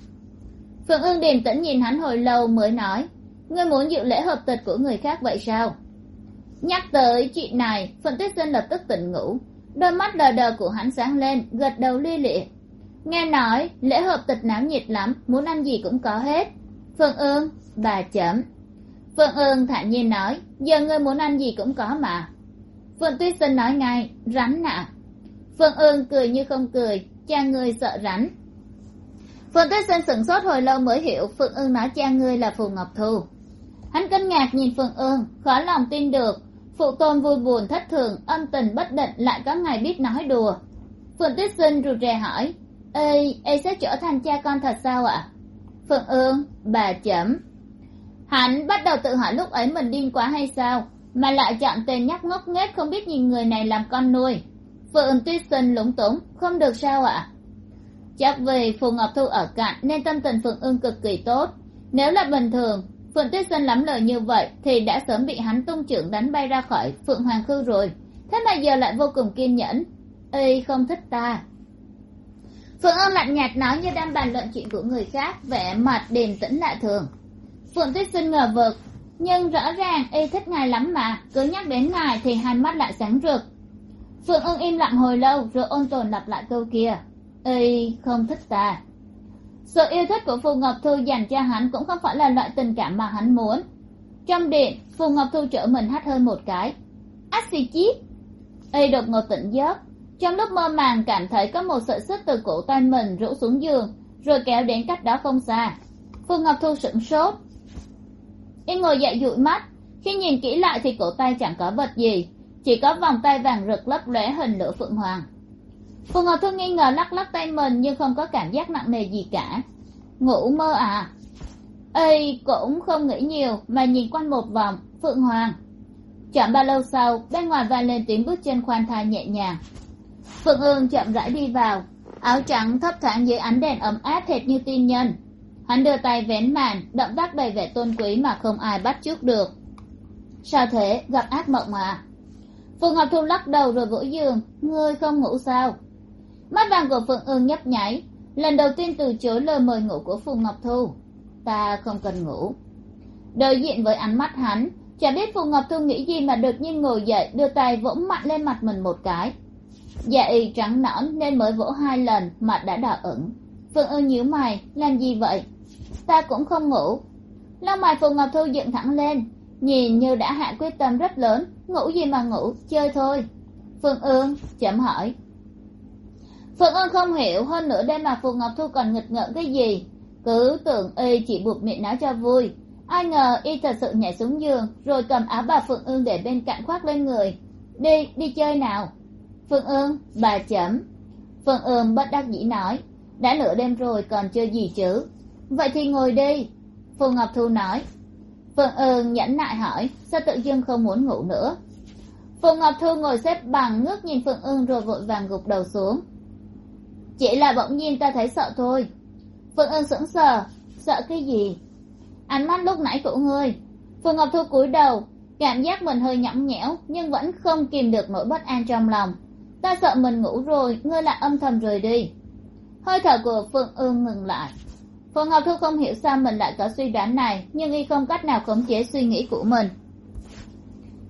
Phượng ương điềm tĩnh nhìn hắn hồi lâu mới nói, ngươi muốn dự lễ hợp tịch của người khác vậy sao? Nhắc tới chuyện này phượng tuyết sinh lập tức tỉnh ngủ đôi mắt đờ đờ của hắn sáng lên, gật đầu lia lịa. Nghe nói, lễ hợp tịch náo nhiệt lắm, muốn ăn gì cũng có hết. Phương ương, bà chấm. Phương ương thản nhiên nói, giờ ngươi muốn ăn gì cũng có mà. Phượng tuyết sinh nói ngay, rắn nạ phương ương cười như không cười, cha ngươi sợ rắn. Phượng tuyết sinh sửng sốt hồi lâu mới hiểu phượng ương nói cha ngươi là phù ngọc thu. Hắn kinh ngạc nhìn phượng ương, khó lòng tin được phụ tôn vui buồn thất thường âm tình bất định lại có ngày biết nói đùa. Phượng tuyết sinh rụt rè hỏi, ê ê sẽ trở thành cha con thật sao ạ? Phượng ương, bà chấm hắn bắt đầu tự hỏi lúc ấy mình điên quá hay sao, mà lại chọn tên nhắc ngốc nghếch không biết nhìn người này làm con nuôi. Phượng tuyết sinh lúng túng, không được sao ạ. Chắc vì phù ngọc thu ở cạnh nên tâm tình phượng ương cực kỳ tốt. Nếu là bình thường phượng tuyết sinh lắm lời như vậy thì đã sớm bị hắn tung trưởng đánh bay ra khỏi phượng hoàng khư rồi. Thế mà giờ lại vô cùng kiên nhẫn. Y không thích ta. Phượng ương lạnh nhạt nói như đang bàn luận chuyện của người khác, vẻ mặt điềm tĩnh lạ thường. Phượng tuyết sinh ngờ vực, nhưng rõ ràng y thích ngài lắm mà, cứ nhắc đến ngài thì hai mắt lại sáng rực. Phượng ương im lặng hồi lâu, rồi ôn tồn lặp lại câu kia. Y không thích ta sự yêu thích của phù ngọc thu dành cho hắn cũng không phải là loại tình cảm mà hắn muốn. Trong điện, phù ngọc thu trở mình hắt hơi một cái. Ác xì chít y đột ngột tỉnh giấc. Trong lúc mơ màng cảm thấy có một sợi xích từ cổ tay mình rũ xuống giường, rồi kéo đến cách đó không xa. Phù ngọc thu sửng sốt. Y ngồi dậy dụi mắt. Khi nhìn kỹ lại thì cổ tay chẳng có vật gì, chỉ có vòng tay vàng rực lấp lóe hình lửa phượng hoàng phù ngọc thu nghi ngờ lắc lắc tay mình, nhưng không có cảm giác nặng nề gì cả. Ngủ mơ à? Ây cũng không nghĩ nhiều, mà nhìn quanh một vòng, phượng hoàng. Chẳng bao lâu sau, bên ngoài vang lên tiếng bước chân khoan thai nhẹ nhàng. Phượng ương chậm rãi đi vào, áo trắng thấp thoáng dưới ánh đèn ấm áp hệt như tiên nhân. Hắn đưa tay vén màn, động tác đầy vẻ tôn quý mà không ai bắt chước được. Sao thế? Gặp ác mộng à phù ngọc thu lắc đầu rồi vỗ giường. Ngươi không ngủ sao? Mắt vàng của phượng ương nhấp nháy. Lần đầu tiên từ chối lời mời ngủ của phù ngọc thu. Ta không cần ngủ. Đối diện với ánh mắt hắn, chả biết phù ngọc thu nghĩ gì mà đột nhiên ngồi dậy, đưa tay vỗ mạnh lên mặt mình một cái. Dạ y trắng nõn nên mới vỗ hai lần mặt đã đỏ ửng. Phượng ương nhíu mày, làm gì vậy? Ta cũng không ngủ. Lông mày phù ngọc thu dựng thẳng lên, nhìn như đã hạ quyết tâm rất lớn, ngủ gì mà ngủ, chơi thôi. Phương ương chậm hỏi phượng ân không hiểu hơn nữa đêm mà phù ngọc thu còn nghịch ngợm cái gì. Cứ tưởng y chỉ buộc miệng nói cho vui. Ai ngờ y thật sự nhảy xuống giường, rồi cầm áo bà phượng ương để bên cạnh khoác lên người. Đi đi chơi nào. Phượng ương bà chấm. Phượng ương bất đắc dĩ nói, đã nửa đêm rồi còn chơi gì chứ. Vậy thì ngồi đi. Phù ngọc thu nói. Phượng ương nhẫn nại hỏi, sao tự dưng không muốn ngủ nữa? Phù ngọc thu ngồi xếp bằng ngước nhìn Phượng ương rồi vội vàng gục đầu xuống chỉ là bỗng nhiên ta thấy sợ thôi. Phương ưng sững sờ, sợ cái gì? Ánh mắt lúc nãy của ngươi. Phương ngọc thu cúi đầu, cảm giác mình hơi nhõng nhẽo, nhưng vẫn không kìm được nỗi bất an trong lòng. Ta sợ mình ngủ rồi, ngươi lại âm thầm rời đi. Hơi thở của phương ương ngừng lại. Phương ngọc thu không hiểu sao mình lại có suy đoán này, nhưng y không cách nào khống chế suy nghĩ của mình.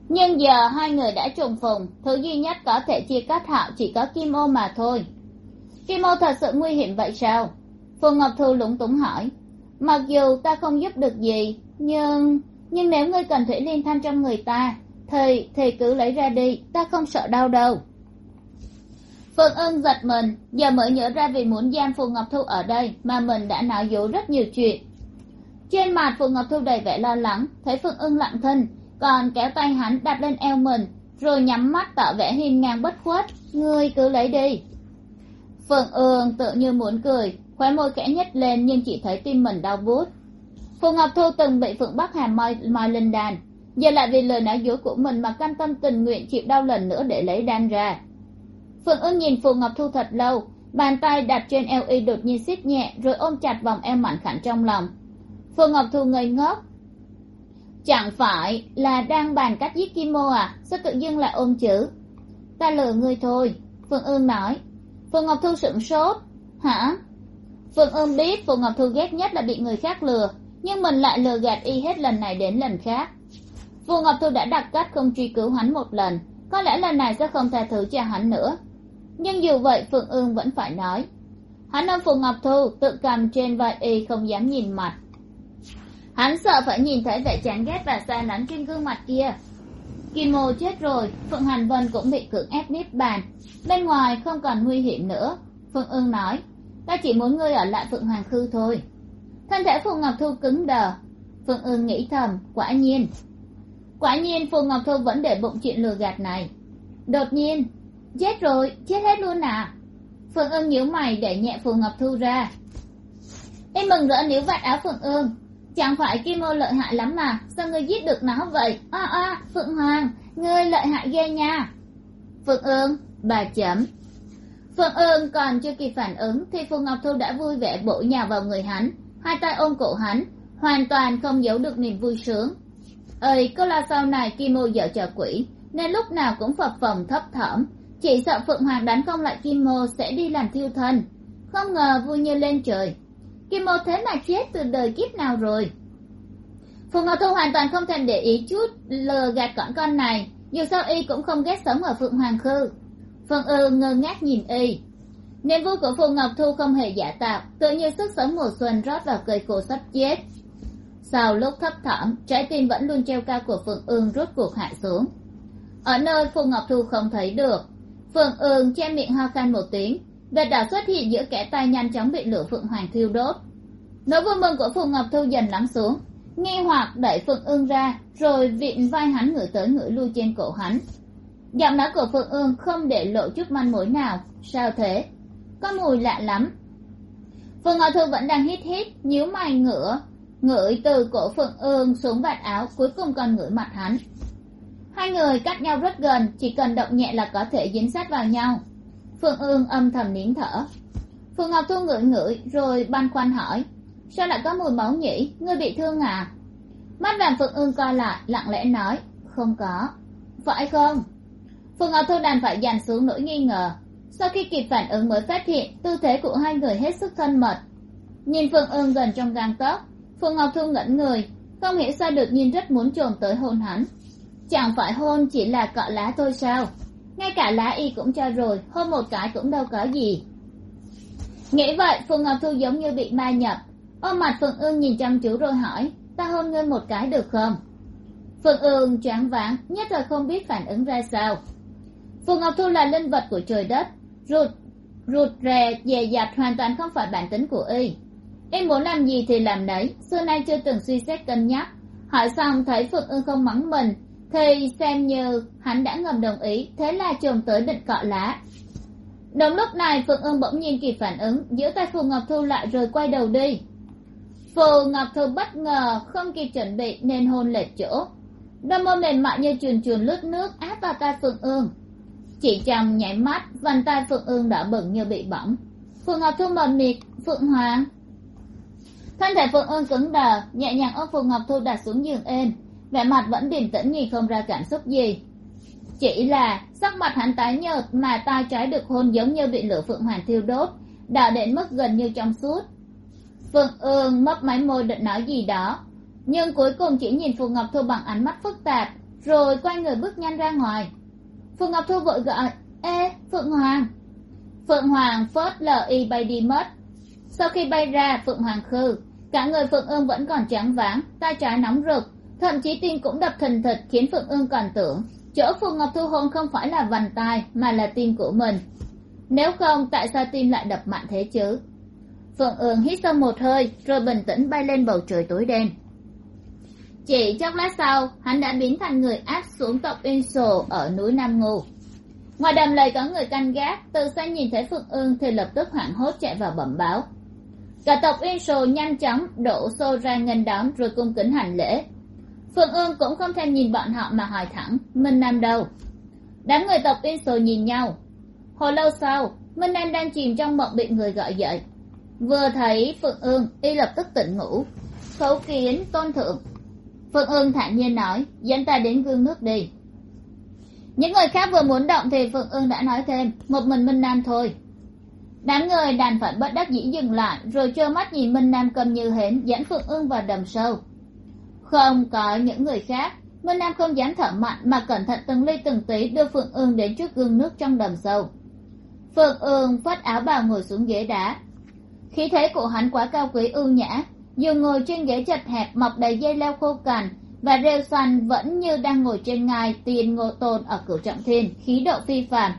Nhưng giờ hai người đã trùng phùng, thứ duy nhất có thể chia cắt họ chỉ có kim ô mà thôi kim ô thật sự nguy hiểm vậy sao? Phù ngọc thu lúng túng hỏi. Mặc dù ta không giúp được gì, nhưng nhưng nếu ngươi cần thủy liên thanh trong người ta, thì thì cứ lấy ra đi, ta không sợ đau đâu. Phượng ân giật mình, giờ mới nhớ ra vì muốn giam phù ngọc thu ở đây mà mình đã nói dối rất nhiều chuyện. Trên mặt phù ngọc thu đầy vẻ lo lắng, thấy phượng ưng lặng thinh, còn kéo tay hắn đặt lên eo mình, rồi nhắm mắt tỏ vẻ hiên ngang bất khuất. Ngươi cứ lấy đi phượng ương tự như muốn cười. Khóe môi kẽ nhếch lên nhưng chỉ thấy tim mình đau bút phù ngọc thu từng bị phượng bắc hàm moi moi lên đàn. Giờ lại vì lời nói dối của mình mà cam tâm tình nguyện chịu đau lần nữa để lấy đan ra. Phượng Ương nhìn phù ngọc thu thật lâu, bàn tay đặt trên eo y đột nhiên siết nhẹ, rồi ôm chặt vòng eo mảnh khảnh trong lòng. Phù ngọc thu ngây ngốc. Chẳng phải là đang bàn cách giết kim mô à? Sao tự dưng lại ôm chữ? Ta lừa ngươi thôi, Phượng ương nói phượng ngọc thu sửng sốt. Hả? Phượng ương biết phượng ngọc thu ghét nhất là bị người khác lừa, nhưng mình lại lừa gạt y hết lần này đến lần khác. Phượng ngọc thu đã đặt cách không truy cứu hắn một lần, có lẽ lần này sẽ không tha thứ cho hắn nữa. Nhưng dù vậy, phượng ương vẫn phải nói, hắn ôm phượng ngọc thu tự cầm trên vai y không dám nhìn mặt. Hắn sợ phải nhìn thấy vẻ chán ghét và xa lánh trên gương mặt kia kim mô chết rồi, phượng hành vân cũng bị cưỡng ép niết bàn. Bên ngoài không còn nguy hiểm nữa phượng ương nói. Ta chỉ muốn ngươi ở lại phượng hoàng khư thôi. Thân thể phù ngọc thu cứng đờ. Phượng ương nghĩ thầm, quả nhiên. Quả nhiên phù ngọc thu vẫn để bụng chuyện lừa gạt này. Đột nhiên, chết rồi, chết hết luôn à? Phượng ương nhíu mày để nhẹ phù ngọc thu ra. Em mừng rỡ níu vạt áo phượng ương chẳng phải kim ô lợi hại lắm mà. Sao ngươi giết được nó vậy? A a, phượng hoàng, ngươi lợi hại ghê nha. Phượng ương, bà chấm. Phượng ương còn chưa kịp phản ứng thì phù ngọc thu đã vui vẻ bổ nhào vào người hắn. Hai tay ôm cổ hắn, hoàn toàn không giấu được niềm vui sướng. Ơi cứ là sau này kim ô dở trò quỷ, nên lúc nào cũng phập phồng thấp thỏm. Chỉ sợ phượng hoàng đánh không lại kim ô sẽ đi làm thiêu thân. Không ngờ vui như lên trời kim một thế mà chết từ đời kiếp nào rồi? Phù ngọc thu hoàn toàn không thèm để ý chút lờ gạt con con này, dù sao y cũng không ghét sống ở phượng hoàng khư. Phương ư ngơ ngác nhìn y. Niềm vui của phù ngọc thu không hề giả tạo, tự như sức sống mùa xuân rót vào cười cổ sắp chết. Sau lúc thấp thỏm, trái tim vẫn luôn treo cao của phượng ương rút cuộc hạ xuống. Ở nơi phù ngọc thu không thấy được, phượng ương che miệng ho khan một tiếng vệt đỏ xuất hiện giữa kẻ tay nhanh chóng bị lửa phượng hoàng thiêu đốt. Nỗi vui mừng của phù ngọc thu dần lắng xuống. Nghi hoặc đẩy phượng ương ra, rồi vịn vai hắn ngửi tới ngửi lui trên cổ hắn. Giọng nói của phượng ương không để lộ chút manh mối nào. Sao thế? Có mùi lạ lắm. Phượng ngọc thu vẫn đang hít hít, nhíu mày ngửa, ngửi từ cổ phượng ương xuống vạt áo, cuối cùng còn ngửi mặt hắn. Hai người cách nhau rất gần, chỉ cần động nhẹ là có thể dính sát vào nhau. Phương ương âm thầm nín thở. Phù ngọc thu ngửi ngửi rồi băn khoăn hỏi, sao lại có mùi máu nhỉ? Ngươi bị thương à? Mắt vàng phượng ương coi lại, lặng lẽ nói, không có. Phải không? Phù ngọc thu đành phải dàn xuống nỗi nghi ngờ. Sau khi kịp phản ứng mới phát hiện tư thế của hai người hết sức thân mật. Nhìn Phương ương gần trong gang tấc phù ngọc thu ngẩn người, không hiểu sao được nhìn rất muốn chồm tới hôn hắn. Chẳng phải hôn chỉ là cọ lá thôi sao? Ngay cả lá y cũng cho rồi hôn một cái cũng đâu có gì. Nghĩ vậy phù ngọc thu giống như bị ma nhập. Ôm mặt phượng ương nhìn chăm chú rồi hỏi, ta hôn ngươi một cái được không? Phượng ương choáng váng, nhất thời không biết phản ứng ra sao. Phượng ngọc thu là linh vật của trời đất. Rụt rụt rè, dè dặt hoàn toàn không phải bản tính của y. Y muốn làm gì thì làm đấy xưa nay chưa từng suy xét cân nhắc. Hỏi xong, thấy phượng ương không mắng mình thì xem như hắn đã ngầm đồng ý, thế là chồm tới định cọ lá. Đúng lúc này, phượng ương bỗng nhiên kịp phản ứng, giữ tay phù ngọc thu lại rồi quay đầu đi. Phù ngọc thu bất ngờ, không kịp chuẩn bị nên hôn lệch chỗ. Đôi môi mềm mại như chuồn chuồn lướt nước áp vào tay phượng ương chỉ trong nhảy mắt, vành tay phượng ương đã bừng như bị bỏng. Phù ngọc thu mờ mịt, phượng hoàng. Thân thể phượng ương cứng đờ, nhẹ nhàng ôm phù ngọc thu đặt xuống giường êm vẻ mặt vẫn điềm tĩnh nhìn không ra cảm xúc gì. Chỉ là sắc mặt hắn tái nhợt mà tai trái được hôn giống như bị lửa phượng hoàng thiêu đốt đỏ đến mức gần như trong suốt. Phượng ương mấp máy môi định nói gì đó, nhưng cuối cùng chỉ nhìn phù ngọc thu bằng ánh mắt phức tạp, rồi quay người bước nhanh ra ngoài. Phù ngọc thu vội gọi, ê, phượng hoàng. Phượng hoàng phớt lờ y bay đi mất. Sau khi bay ra, phượng hoàng khư, cả người phượng ương vẫn còn trắng váng, tay trái nóng rực thậm chí tim cũng đập thình thịch khiến phượng ương còn tưởng chỗ phù ngọc thu hôn không phải là vành tai mà là tim của mình. Nếu không, tại sao tim lại đập mạnh thế chứ? Phượng ương hít sâu một hơi rồi bình tĩnh bay lên bầu trời tối đen. Chỉ chốc lát sau, hắn đã biến thành người áp xuống tộc yên sồ ở núi nam ngô. Ngoài đầm lầy có người canh gác, từ xa nhìn thấy phượng ương thì lập tức hoảng hốt chạy vào bẩm báo. Cả tộc yên sồ nhanh chóng đổ xô ra nghênh đón rồi cung kính hành lễ phượng ương cũng không thèm nhìn bọn họ mà hỏi thẳng, minh nam đâu? Đám người tộc yên sồ nhìn nhau. Hồi lâu sau, minh nam đang chìm trong mộng bị người gọi dậy. Vừa thấy phượng ương, y lập tức tỉnh ngủ. Khấu kiến, tôn thượng. Phượng ương thản nhiên nói, dẫn ta đến gương nước đi. Những người khác vừa muốn động thì phượng ương đã nói thêm, một mình minh nam thôi. Đám người đàn phải bất đắc dĩ dừng lại, rồi trơ mắt nhìn minh nam cầm như hến, dẫn phượng ương vào đầm sâu không có những người khác. Minh nam không dám thở mạnh mà cẩn thận từng ly từng tí đưa phượng ương đến trước gương nước trong đầm sâu. Phượng ương phất áo bào ngồi xuống ghế đá. Khí thế của hắn quá cao quý ưu nhã. Dù ngồi trên ghế chật hẹp, mọc đầy dây leo khô cằn, và rêu xoăn vẫn như đang ngồi trên ngai, tiền ngộ tồn ở cửu trọng thiên, khí độ phi phàm.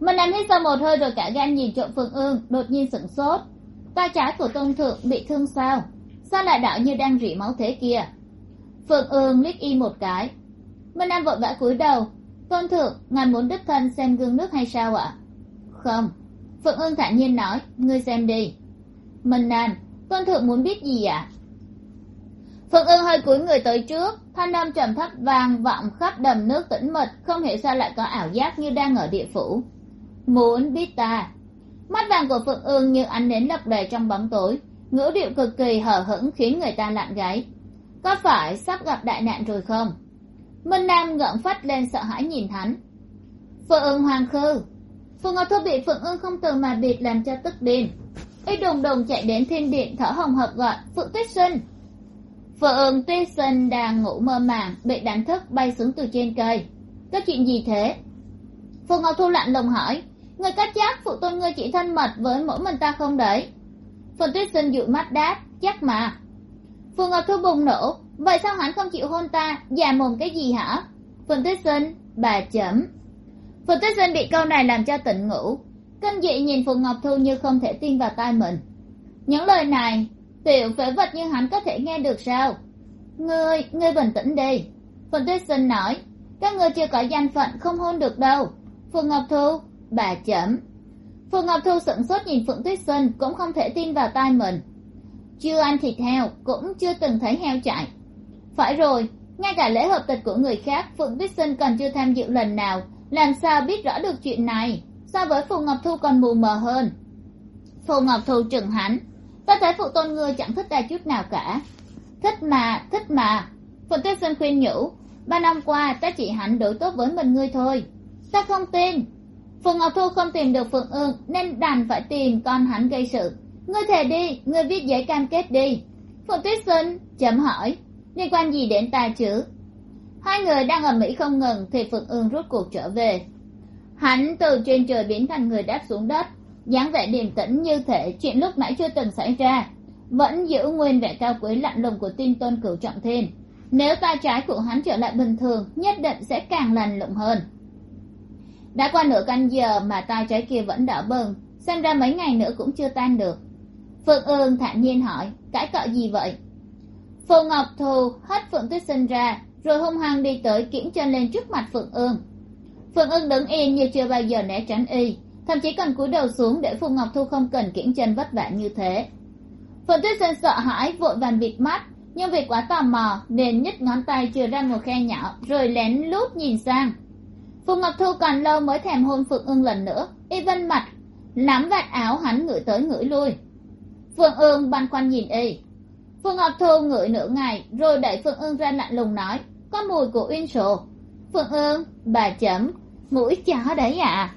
Mình Nam hít sâu một hơi rồi cả gan nhìn trộm phượng ương, đột nhiên sửng sốt. Tay trái của tôn thượng bị thương sao? Sao lại đạo như đang rỉ máu thế kia? Phượng ương liếc y một cái. Minh nam vội vã cúi đầu. Tôn thượng, ngài muốn đích thân xem gương nước hay sao ạ? Không. Phượng ương thản nhiên nói, ngươi xem đi. Minh nam tôn thượng muốn biết gì ạ? Phượng ương hơi cúi người tới trước. Thanh âm trầm thấp vàng vọng khắp đầm nước tĩnh mịch, không hiểu sao lại có ảo giác như đang ở địa phủ. Muốn biết ta. Mắt vàng của phượng ương như ánh nến lập đề trong bóng tối ngữ điệu cực kỳ hờ hững khiến người ta lặn gáy. Có phải sắp gặp đại nạn rồi không? Minh nam ngượng phắt lên sợ hãi nhìn hắn. Phượng ương hoàng khư phượng ngọc thu bị phượng ương không từ mà bịt làm cho tức điên. Y đùng đùng chạy đến thiên điện thở hồng hộc gọi, phượng tuyết sinh! Phượng tuyết sinh đang ngủ mơ màng, bị đánh thức bay xuống từ trên cây. Có chuyện gì thế? Phượng ngọc thu lạnh lùng hỏi. Người có chắc phụ tôn ngươi chỉ thân mật với mỗi mình ta không đấy? Phượng tuyết sinh dụi mắt đáp, chắc mà. Phượng ngọc thu bùng nổ, vậy sao hắn không chịu hôn ta? Già mồm cái gì hả? Phượng tuyết sinh, bà chấm. Phượng tuyết sinh bị câu này làm cho tỉnh ngủ. Kinh dị nhìn phượng ngọc thu như không thể tin vào tai mình. Những lời này, tiểu phế vật như hắn có thể nghe được sao? Ngươi ngươi bình tĩnh đi. Phượng tuyết sinh nói, các ngươi chưa có danh phận không hôn được đâu. Phượng ngọc thu bà chấm phượng ngọc thu sửng sốt nhìn phượng tuyết sinh cũng không thể tin vào tai mình. Chưa ăn thịt heo cũng chưa từng thấy heo chạy. Phải rồi, ngay cả lễ hợp tịch của người khác, phượng tuyết sinh còn chưa tham dự lần nào. Làm sao biết rõ được chuyện này? So với phù ngọc thu còn mù mờ hơn. Phù ngọc thu trừng hắn. Ta thấy phụ tôn ngươi chẳng thích ta chút nào cả. Thích mà thích mà. Phượng tuyết sinh khuyên nhủ. Ba năm qua, ta chỉ hạnh đối tốt với mình ngươi thôi. Ta không tin phượng ngọc thu không tìm được phượng ương, nên đành phải tìm con hắn gây sự. Ngươi thề đi, ngươi viết giấy cam kết đi. Phượng tuyết sinh chấm hỏi, liên quan gì đến ta chứ? Hai người đang ở mỹ không ngừng thì phượng ương rút cuộc trở về. Hắn từ trên trời biến thành người đáp xuống đất, dáng vẻ điềm tĩnh như thể chuyện lúc nãy chưa từng xảy ra, vẫn giữ nguyên vẻ cao quý lạnh lùng của tin tôn cửu trọng thiên. Nếu tay trái của hắn trở lại bình thường, nhất định sẽ càng lành lụng hơn đã qua nửa canh giờ mà tay trái kia vẫn đỏ bừng, xem ra mấy ngày nữa cũng chưa tan được. Phượng ương thản nhiên hỏi, cãi cọ gì vậy? Phù ngọc thù hất phượng tuyết sinh ra, rồi hung hăng đi tới kiễng chân lên trước mặt phượng ương. Phượng ương đứng yên như chưa bao giờ né tránh y, thậm chí còn cúi đầu xuống để phù ngọc thu không cần kiễng chân vất vả như thế. Phượng tuyết sinh sợ hãi, vội vàng bịt mắt, nhưng vì quá tò mò nên nhích ngón tay chừa ra một khe nhỏ, rồi lén lút nhìn sang phù ngọc thu còn lâu mới thèm hôn phượng ương lần nữa. Y vân mặt, nắm vạt áo hắn ngửi tới ngửi lui. Phượng ương băn khoăn nhìn y. Phượng ngọc thu ngửi nửa ngày, rồi đẩy phượng ương ra lạnh lùng nói, có mùi của uyên sổ phượng ương, bà chấm, mũi chó đấy à